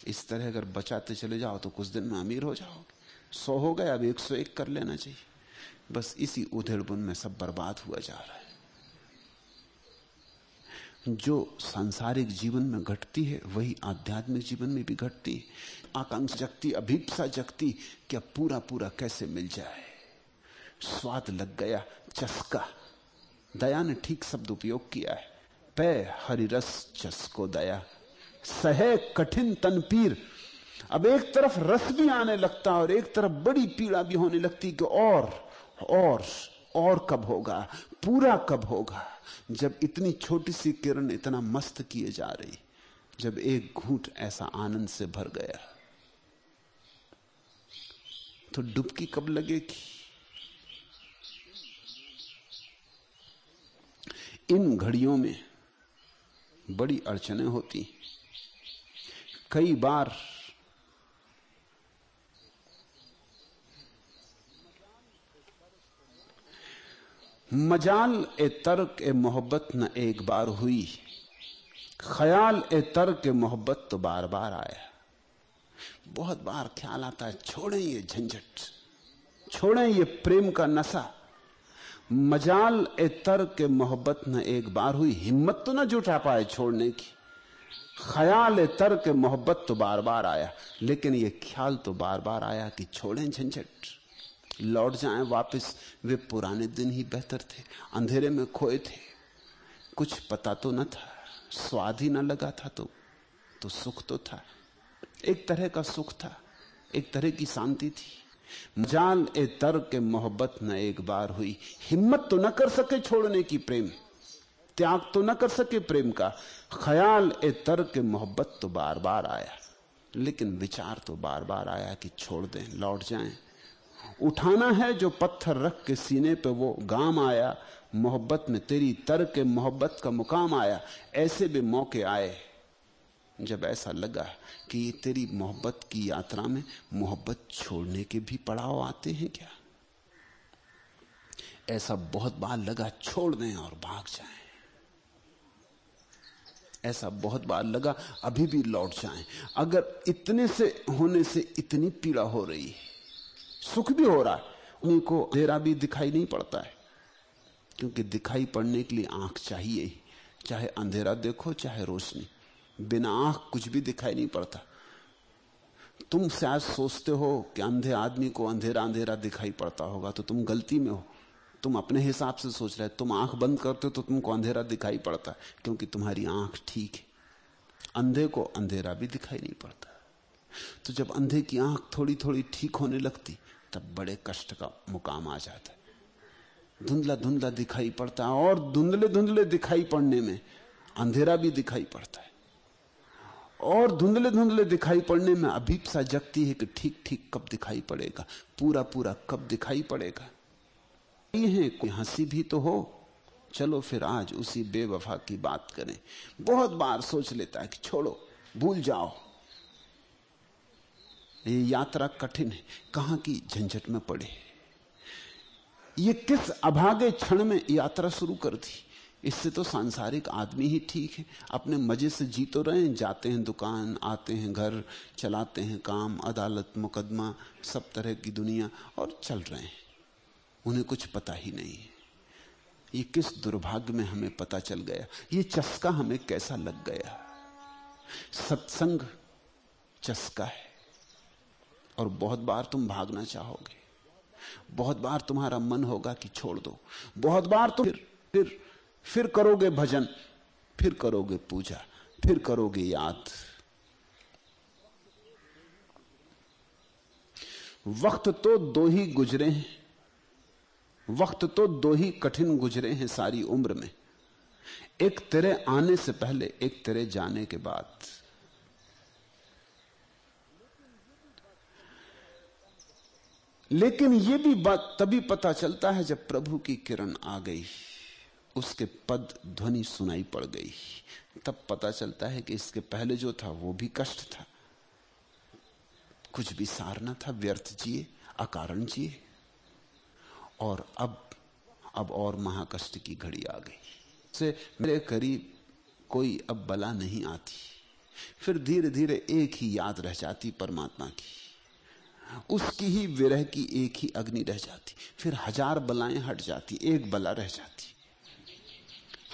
इस तरह अगर बचाते चले जाओ तो कुछ दिन में अमीर हो जाओगे। सौ हो गए, अब एक सौ एक कर लेना चाहिए। बस इसी उधेड़ बुन में सब बर्बाद हुआ जा रहा है। जो सांसारिक जीवन में घटती है, वही आध्यात्मिक जीवन में भी घटती है। आकांक्षा जगती, अभीपसा जगती, क्या पूरा पूरा कैसे मिल जाए? स्वाद लग गया, चस्का। दया ने ठीक शब्द उपयोग किया है। पे हरिरस चस्को दया। सहे कठिन तन पीर अब एक तरफ़ रस भी आने लगता और एक तरफ़ बड़ी पीड़ा भी होने लगती कि और और और कब होगा? पूरा कब होगा? जब इतनी छोटी सी किरण इतना मस्त किए जा रही, जब एक घूट ऐसा आनंद से भर गया। तो डुबकी कब लगेगी? इन घड़ियों में बड़ी अड़चने होती। कई बार मजाल ए तर्क ए मोहब्बत न एक बार हुई। ख्याल ए तर्क ए मोहब्बत तो बार बार आया। बहुत बार ख्याल आता है, छोड़ें ये झंझट, छोड़ें ये प्रेम का नशा। मजाल ए तर्क ए मोहब्बत न एक बार हुई, हिम्मत तो ना जुटा पाए छोड़ने की। ख्याल ए तर्क ए मोहब्बत तो बार बार आया, लेकिन ये ख्याल तो बार बार आया कि छोड़ें झंझट। लौट जाएँ वापस, वे पुराने दिन ही बेहतर थे, अंधेरे में खोए थे। कुछ पता तो न था, स्वाद ही न लगा था तो तो सुख तो था। एक तरह का सुख था, एक तरह की शांति थी। मजाल ए तर के मोहब्बत न एक बार हुई। हिम्मत तो न कर सके छोड़ने की प्रेम। त्याग तो न कर सके प्रेम का। ख्याल ए तर के मोहब्बत तो बार बार आया। लेकिन विचार तो बार बार आया कि छोड़ दें, लौट जाएँ। उठाना है जो पत्थर रख के सीने पे वो गाम आया। मोहब्बत में तेरी तर के मोहब्बत का मुकाम आया। ऐसे भी मौके आए। जब ऐसा लगा कि ये तेरी मोहब्बत की यात्रा में मोहब्बत छोड़ने के भी पड़ाव आते हैं क्या? ऐसा बहुत बार लगा छोड़ दें और भाग जाएँ। ऐसा बहुत बार लगा अभी भी लौट जाएँ। अगर इतने से होने से इतनी पीड़ा हो रही है, सुख भी हो रहा है उनको अंधेरा भी दिखाई नहीं पड़ता है। क्योंकि दिखाई पड़ने के लिए आँख चाहिए चाहे अंधेरा देखो, चाहे रोशनी। बिना आँख कुछ भी दिखाई नहीं पड़ता। तुम शायद सोचते हो कि अंधे आदमी को अंधेरा अंधेरा दिखाई पड़ता होगा तो तुम गलती में हो। तुम अपने हिसाब से सोच रहे तुम आँख बंद करते हो तो तुमको अंधेरा दिखाई पड़ता है, क्योंकि तुम्हारी आँख ठीक है। अंधे को अंधेरा भी दिखाई नहीं पड़ता। तो जब अंधे की आँख थोड़ी थोड़ी ठीक होने लगती, तब बड़े कष्ट का मुकाम आ जाता है। धुंधला धुंधला दिखाई पड़ता है, और धुंधले धुंधले दिखाई पड़ने में अंधेरा भी दिखाई पड़ता है। और धुंधले धुंधले दिखाई पड़ने में अभीपसा जगती है कि ठीक ठीक कब दिखाई पड़ेगा। पूरा पूरा कब दिखाई पड़ेगा। ये है कोई हँसी भी तो हो। चलो फिर आज उसी बेवफा की बात करें। बहुत बार सोच लेता है कि छोड़ो, भूल जाओ। ये यात्रा कठिन है। कहाँ की झंझट में पड़े ये किस अभागे क्षण में यात्रा शुरू कर दी? इससे तो सांसारिक आदमी ही ठीक है। अपने मज़े से जी तो रहे हैं, जाते हैं दुकान, आते हैं घर, चलाते हैं काम, अदालत, मुकदमा, सब तरह की दुनिया, और चल रहे हैं। उन्हें कुछ पता ही नहीं है। ये किस दुर्भाग्य में हमें पता चल गया? ये चस्का हमें कैसा लग गया? सत्संग चस्का है, और बहुत बार तुम भागना चाहोगे। बहुत बार तुम्हारा मन होगा कि छोड़ दो। बहुत बार तुम फिर फिर फिर करोगे भजन, फिर करोगे पूजा, फिर करोगे याद। वक्त तो दो ही गुजरे हैं, वक्त तो दो ही कठिन गुजरे हैं सारी उम्र में। एक तेरे आने से पहले, एक तेरे जाने के बाद। लेकिन यह भी बात तभी पता चलता है जब प्रभु की किरण आ गई। उसके पद ध्वनि सुनाई पड़ गई। तब पता चलता है कि इसके पहले जो था, वो भी कष्ट था। कुछ भी सार न था, व्यर्थ जिए, अकारण जिए। और अब अब और महाकष्ट की घड़ी आ गई। से मेरे करीब कोई अब बला नहीं आती। फिर धीरे धीरे एक ही याद रह जाती परमात्मा की। उसकी ही विरह की एक ही अग्नि रह जाती। फिर हज़ार बलाएँ हट जाती, एक बला रह जाती।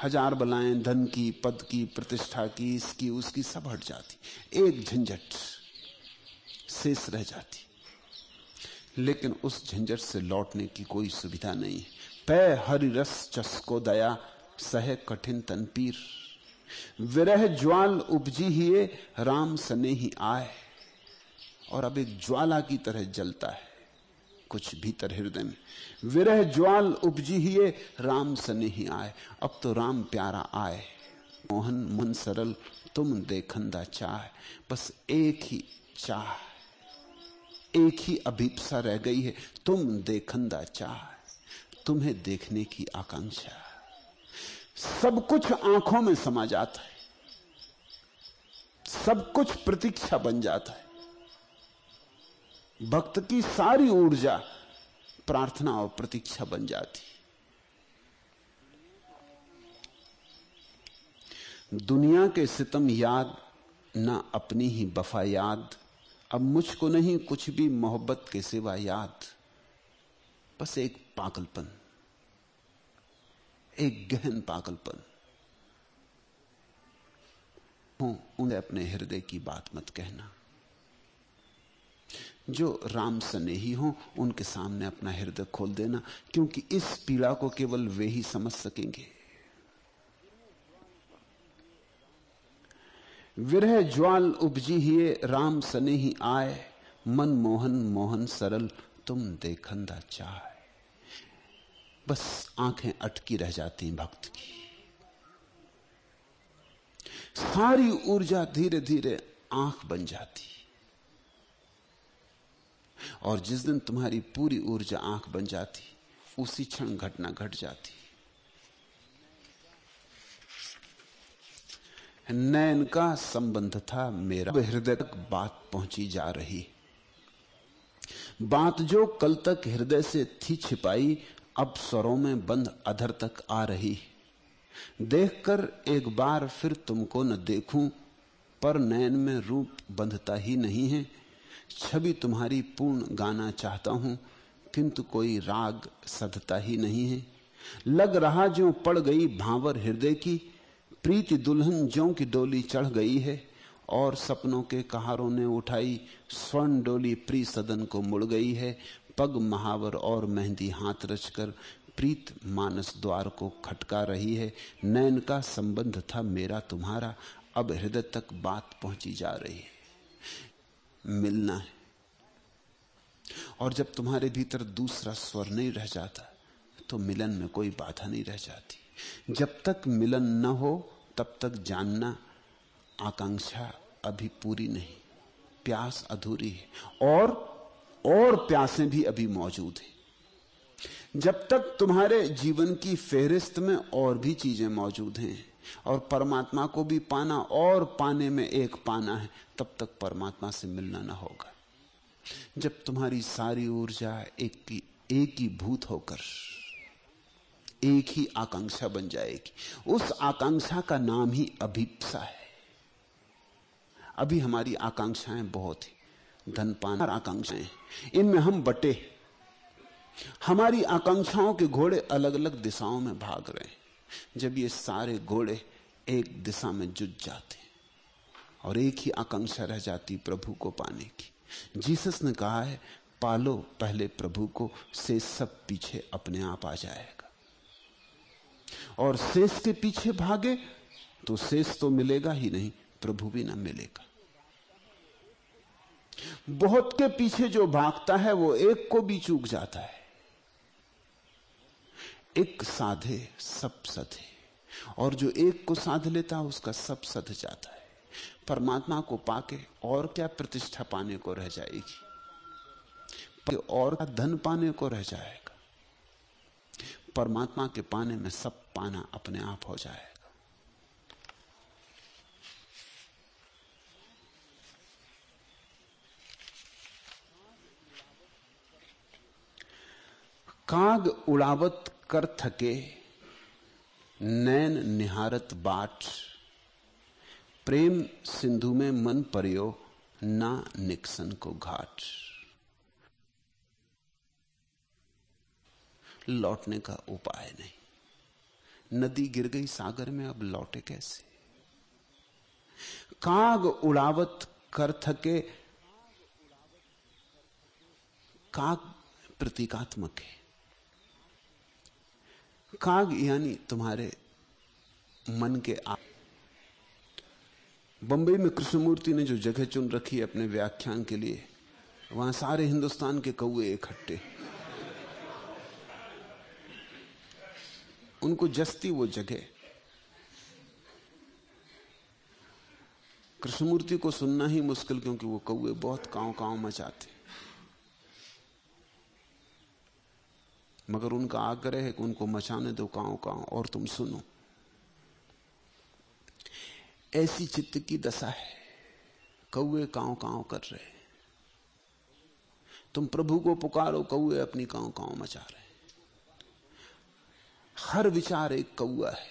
हज़ार बलाएँ, धन की, पद की, प्रतिष्ठा की, इसकी, उसकी सब हट जाती। एक झंझट शेष रह जाती। लेकिन उस झंझट से लौटने की कोई सुविधा नहीं। है पै हरि रस चस्को दया, सह कठिन तनपीर विरह ज्वाल उपजी ही राम सने ही आए। और अब एक ज्वाला की तरह जलता है। कुछ भीतर हृदय में। विरह ज्वाल उपजी ही राम सने ही आए। अब तो राम प्यारा आए। मोहन मन सरल, तुम देखंदा चाह। बस एक ही चाह। एक ही अभिप्सा रह गई है, तुम देखंदा चाह। तुम्हें देखने की आकांक्षा। सब कुछ आँखों में समा जाता है। सब कुछ प्रतीक्षा बन जाता है। भक्त की सारी ऊर्जा प्रार्थना और प्रतीक्षा बन जाती। दुनिया के सितम याद ना अपनी ही बफा याद, अब मुझको नहीं कुछ भी मोहब्बत के सिवा याद। बस एक पागलपन, एक गहन पागलपन। हूँ, उन्हें अपने हृदय की बात मत कहना। जो राम स्नेही हो, उनके सामने अपना हृदय खोल देना, क्योंकि इस पीड़ा को केवल वे ही समझ सकेंगे। विरह ज्वाल उपजी ही राम सने ही आए, मन मोहन मोहन सरल, तुम देखंदा चाह। बस आँखें अटकी रह जाती भक्त की। सारी ऊर्जा धीरे धीरे आँख बन जाती और जिस दिन तुम्हारी पूरी ऊर्जा आँख बन जाती, उसी क्षण घटना घट जाती। नयन का संबंध था मेरा। हृदय तक बात पहुँची जा रही। बात जो कल तक हृदय से थी छिपाई, अब स्वरों में बंद अधर तक आ रही। देखकर एक बार फिर तुमको न देखूँ, पर नयन में रूप बंधता ही नहीं है। छवि तुम्हारी पूर्ण गाना चाहता हूँ, किंतु कोई राग सधता ही नहीं है। लग रहा जो पड़ गई भावर हृदय की, प्रीति दुल्हन जो की डोली चढ़ गई है, और सपनों के कहारों ने उठाई, स्वर्ण डोली प्री सदन को मुड़ गई है। पग महावर और मेहंदी हाथ रचकर प्रीत मानस द्वार को खटका रही है। नैन का संबंध था मेरा तुम्हारा, अब हृदय तक बात पहुँची जा रही है। मिलना है। और जब तुम्हारे भीतर दूसरा स्वर नहीं रह जाता तो मिलन में कोई बाधा नहीं रह जाती। जब तक मिलन न हो, तब तक जानना आकांक्षा अभी पूरी नहीं। प्यास अधूरी है। और और प्यासें भी अभी मौजूद हैं। जब तक तुम्हारे जीवन की फेहरिस्त में और भी चीज़ें मौजूद हैं, और परमात्मा को भी पाना और पाने में एक पाना है तब तक परमात्मा से मिलना ना होगा। जब तुम्हारी सारी ऊर्जा एक की, एक ही भूत होकर, एक ही आकांक्षा बन जाएगी। उस आकांक्षा का नाम ही अभिप्सा है। अभी हमारी आकांक्षाएँ बहुत ही। धन पान आकांक्षाएँ इनमें हम बटे हमारी आकांक्षाओं के घोड़े अलग अलग दिशाओं में भाग रहे हैं। जब ये सारे घोड़े एक दिशा में जुट जाते और एक ही आकांक्षा रह जाती प्रभु को पाने की। जीसस ने कहा है, पालो, पहले प्रभु को, से सब पीछे अपने आप आ जाएगा। और शेष के पीछे भागे तो शेष तो मिलेगा ही नहीं, प्रभु भी ना मिलेगा। बहुत के पीछे जो भागता है, वो एक को भी चूक जाता है। एक साधे, सब सधे। और जो एक को साध लेता है उसका सब सध जाता है। परमात्मा को पाके और क्या प्रतिष्ठा पाने को रह जाएगी? और क्या धन पाने को रह जाएगा? परमात्मा के पाने में सब पाना अपने आप हो जाएगा। काग उड़ावत कर थके, नैन निहारत बाट प्रेम सिंधु में मन परियो, ना निक्सन को घाट। लौटने का उपाय नहीं। नदी गिर गई सागर में, अब लौटे कैसे? काग उड़ावत कर थके, काग प्रतीकात्मक है। काग यानी तुम्हारे मन के आ बंबई में कृष्णमूर्ति ने जो जगह चुन रखी है अपने व्याख्यान के लिए, वहाँ सारे हिंदुस्तान के कौए इकट्ठे। उनको जस्ती वो जगह। कृष्णमूर्ति को सुनना ही मुश्किल क्योंकि वो कौए बहुत काव काव मचाते मगर उनका आग्रह है कि उनको मचाने दो काव काव और तुम सुनो। ऐसी चित्त की दशा है। कौए काव काव कर रहे तुम प्रभु को पुकारो कौए अपनी काव काव मचा रहे हर विचार एक कौआ है।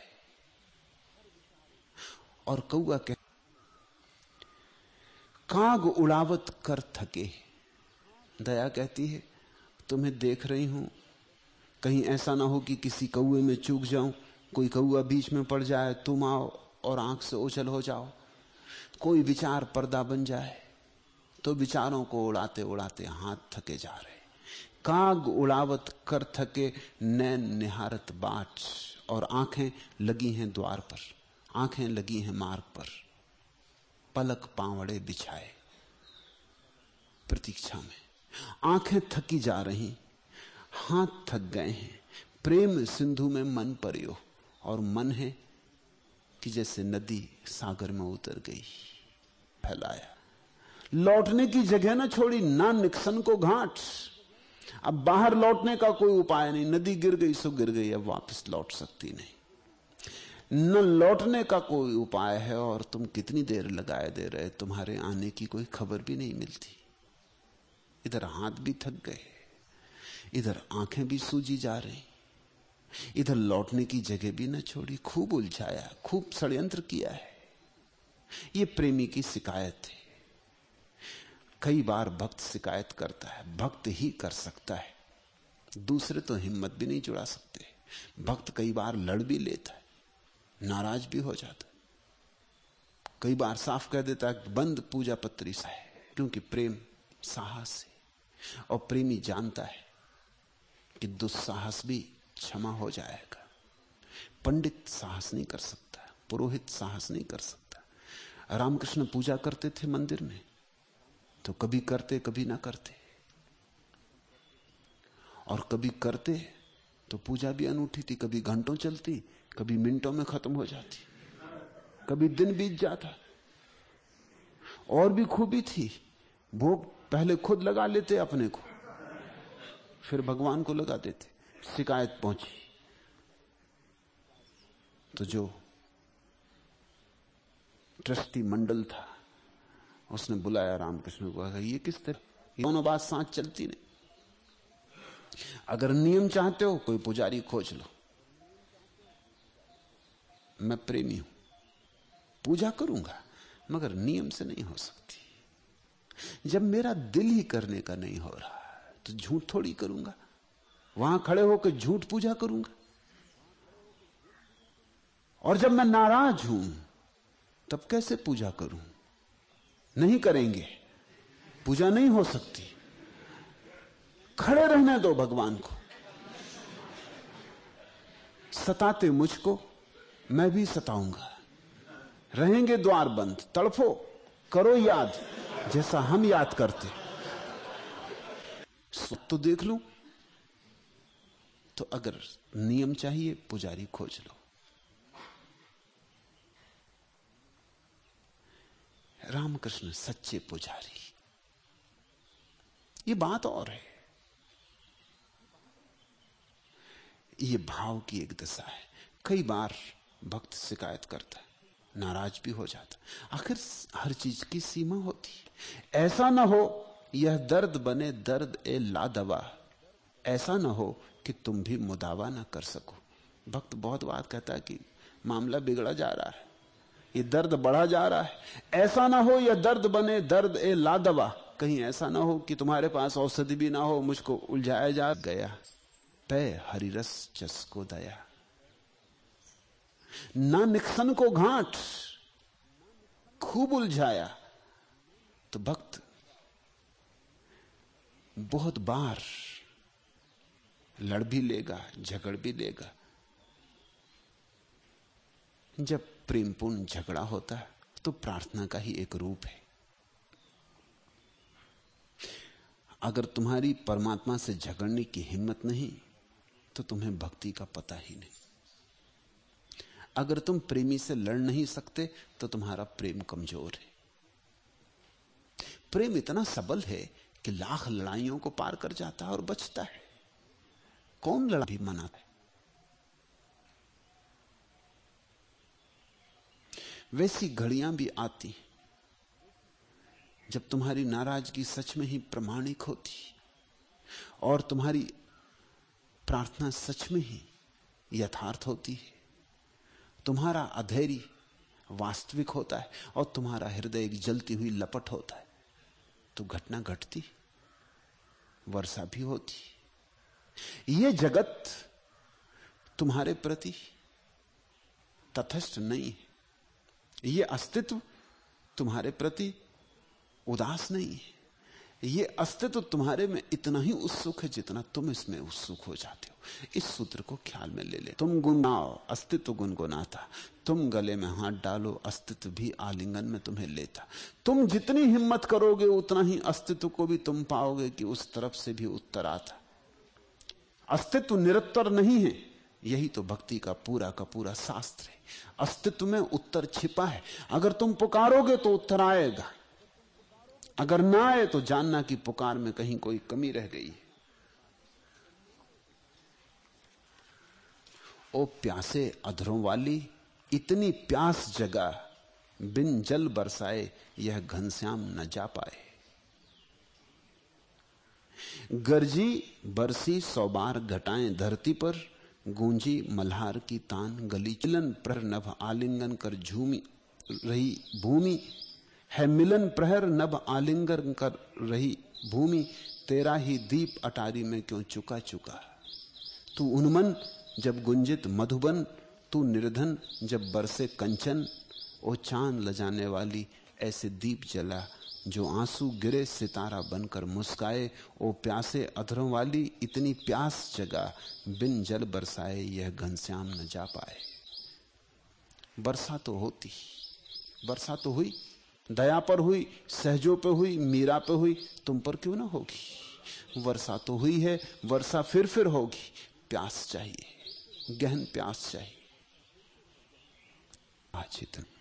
और कौआ कह काग उड़ावत कर थके दया कहती है, तुम्हें देख रही हूँ। कहीं ऐसा ना हो कि किसी कौए में चूक जाऊँ। कोई कौआ बीच में पड़ जाए, तुम आओ। और आँख से ओझल हो जाओ। कोई विचार पर्दा बन जाए तो विचारों को उड़ाते उड़ाते हाथ थके जा रहे। काग उड़ावत कर थके नैन निहारत बाट, और आँखें लगी हैं द्वार पर, आँखें लगी हैं मार्ग पर। पलक पावड़े बिछाए प्रतीक्षा में। आँखें थकी जा रही, हाथ थक गए हैं। प्रेम सिंधु में मन परियो, और मन है कि जैसे नदी सागर में उतर गई, फैलाया। लौटने की जगह ना छोड़ी ना निक्सन को घाट। अब बाहर लौटने का कोई उपाय नहीं, नदी गिर गई सो गिर गई, अब वापस लौट सकती नहीं। न लौटने का कोई उपाय है, और तुम कितनी देर लगाए दे रहे, तुम्हारे आने की कोई खबर भी नहीं मिलती। इधर हाथ भी थक गए, इधर आँखें भी सूजी जा रही इधर लौटने की जगह भी न छोड़ी, खूब उलझाया, खूब षड्यंत्र किया है। ये प्रेमी की शिकायत है। कई बार भक्त शिकायत करता है, भक्त ही कर सकता है। दूसरे तो हिम्मत भी नहीं जुड़ा सकते। भक्त कई बार लड़ भी लेता है, नाराज़ भी हो जाता कई बार साफ़ कह देता है बंद पूजा पत्री सा है, क्योंकि प्रेम साहस है। और प्रेमी जानता है कि दुस्साहस भी क्षमा हो जाएगा। पंडित साहस नहीं कर सकता, पुरोहित साहस नहीं कर सकता। रामकृष्ण पूजा करते थे मंदिर में तो कभी करते, कभी ना करते। और कभी करते तो पूजा भी अनूठी थी, कभी घंटों चलती, कभी मिनटों में खत्म हो जाती, कभी दिन बीत जाता। और भी खूबी थी, भोग पहले खुद लगा लेते अपने को, फिर भगवान को लगा देते। शिकायत पहुँची। तो जो ट्रस्टी मंडल था, उसने बुलाया रामकृष्ण को, कहा, ये किस तरह? दोनों बात साथ चलती नहीं। अगर नियम चाहते हो, कोई पुजारी खोज लो। मैं प्रेमी हूँ। पूजा करूँगा, मगर नियम से नहीं हो सकती। जब मेरा दिल ही करने का नहीं हो रहा तो झूठ थोड़ी करूँगा। वहाँ खड़े होकर झूठ पूजा करूँगा। और जब मैं नाराज़ हूँ, तब कैसे पूजा करूँ? नहीं करेंगे। पूजा नहीं हो सकती। खड़े रहने दो भगवान को। सताते मुझको, मैं भी सताऊँगा। रहेंगे द्वार बंद, तड़फो, करो याद, जैसा हम याद करते। सब तो देख लू। तो अगर नियम चाहिए, पुजारी खोज लो। रामकृष्ण सच्चे पुजारी। ये बात और है। ये भाव की एक दशा है। कई बार भक्त शिकायत करता है, नाराज़ भी हो जाता आखिर हर चीज़ की सीमा होती ऐसा ना हो, यह दर्द बने दर्द ए लादवा। ऐसा ना हो कि तुम भी मुदावा ना कर सको। भक्त बहुत बात कहता है कि मामला बिगड़ा जा रहा है, ये दर्द बढ़ा जा रहा है। ऐसा ना हो यह दर्द बने, दर्द ए लादवा। कहीं ऐसा ना हो कि तुम्हारे पास औषधि भी ना हो, मुझको उलझाया जा गया। पे हरिरस चस्को दया। ना निक्सन को घाट, खूब उलझाया। तो भक्त, बहुत बार लड़ भी लेगा, झगड़ भी लेगा। जब प्रेमपूर्ण झगड़ा होता है तो प्रार्थना का ही एक रूप है। अगर तुम्हारी परमात्मा से झगड़ने की हिम्मत नहीं तो तुम्हें भक्ति का पता ही नहीं। अगर तुम प्रेमी से लड़ नहीं सकते तो तुम्हारा प्रेम कमज़ोर है। प्रेम इतना सबल है कि लाख लड़ाइयों को पार कर जाता है और बचता है। कौन लड़ा भी मना वैसी घड़ियाँ भी आती, जब तुम्हारी नाराज़गी सच में ही प्रमाणिक होती, और तुम्हारी प्रार्थना सच में ही यथार्थ होती है। तुम्हारा अधैर्य वास्तविक होता है, और तुम्हारा हृदय एक जलती हुई लपट होता है। तो घटना घटती, वर्षा भी होती। ये जगत तुम्हारे प्रति तथस्थ नहीं है। ये अस्तित्व तुम्हारे प्रति उदास नहीं है। ये अस्तित्व तुम्हारे में इतना ही उत्सुक है जितना तुम इसमें उत्सुक हो जाते हो। इस सूत्र को ख्याल में ले ले। तुम गुनगुनाओ, अस्तित्व गुनगुनाता। तुम गले में हाथ डालो, अस्तित्व भी आलिंगन में तुम्हें लेता। तुम जितनी हिम्मत करोगे, उतना ही अस्तित्व को भी तुम पाओगे कि उस तरफ़ से भी उत्तर आता। अस्तित्व निरत्तर नहीं है। यही तो भक्ति का पूरा का पूरा शास्त्र है। अस्तित्व में उत्तर छिपा है। अगर तुम पुकारोगे तो उत्तर आएगा। अगर ना आए तो जानना कि पुकार में कहीं कोई कमी रह गई है। ओ प्यासे अधरों वाली, इतनी प्यास जगा, बिन जल बरसाए यह घनश्याम न जा पाए। गरजी बरसी सौ बार घटाएँ धरती पर, गूंजी मल्हार की तान गली चिलन प्रहर नभ आलिंगन कर झूमी रही भूमि, है मिलन प्रहर नभ आलिंगन कर रही भूमि, तेरा ही दीप अटारी में क्यों चुका चुका? तू उन्मन जब गुंजित मधुबन, तू निर्धन जब बरसे कंचन, ओ चाँद लजाने वाली ऐसे दीप जला जो आँसू गिरे सितारा बनकर मुस्काए, ओ प्यासे अधरों वाली इतनी प्यास जगा, बिन जल बरसाए यह घनश्याम न जा पाए। वर्षा तो होती वर्षा तो हुई, दया पर हुई, सहजों पे हुई, मीरा पे हुई, तुम पर क्यों ना होगी? वर्षा तो हुई है, वर्षा फिर फिर होगी, प्यास चाहिए, गहन प्यास चाहिए। आज इतना।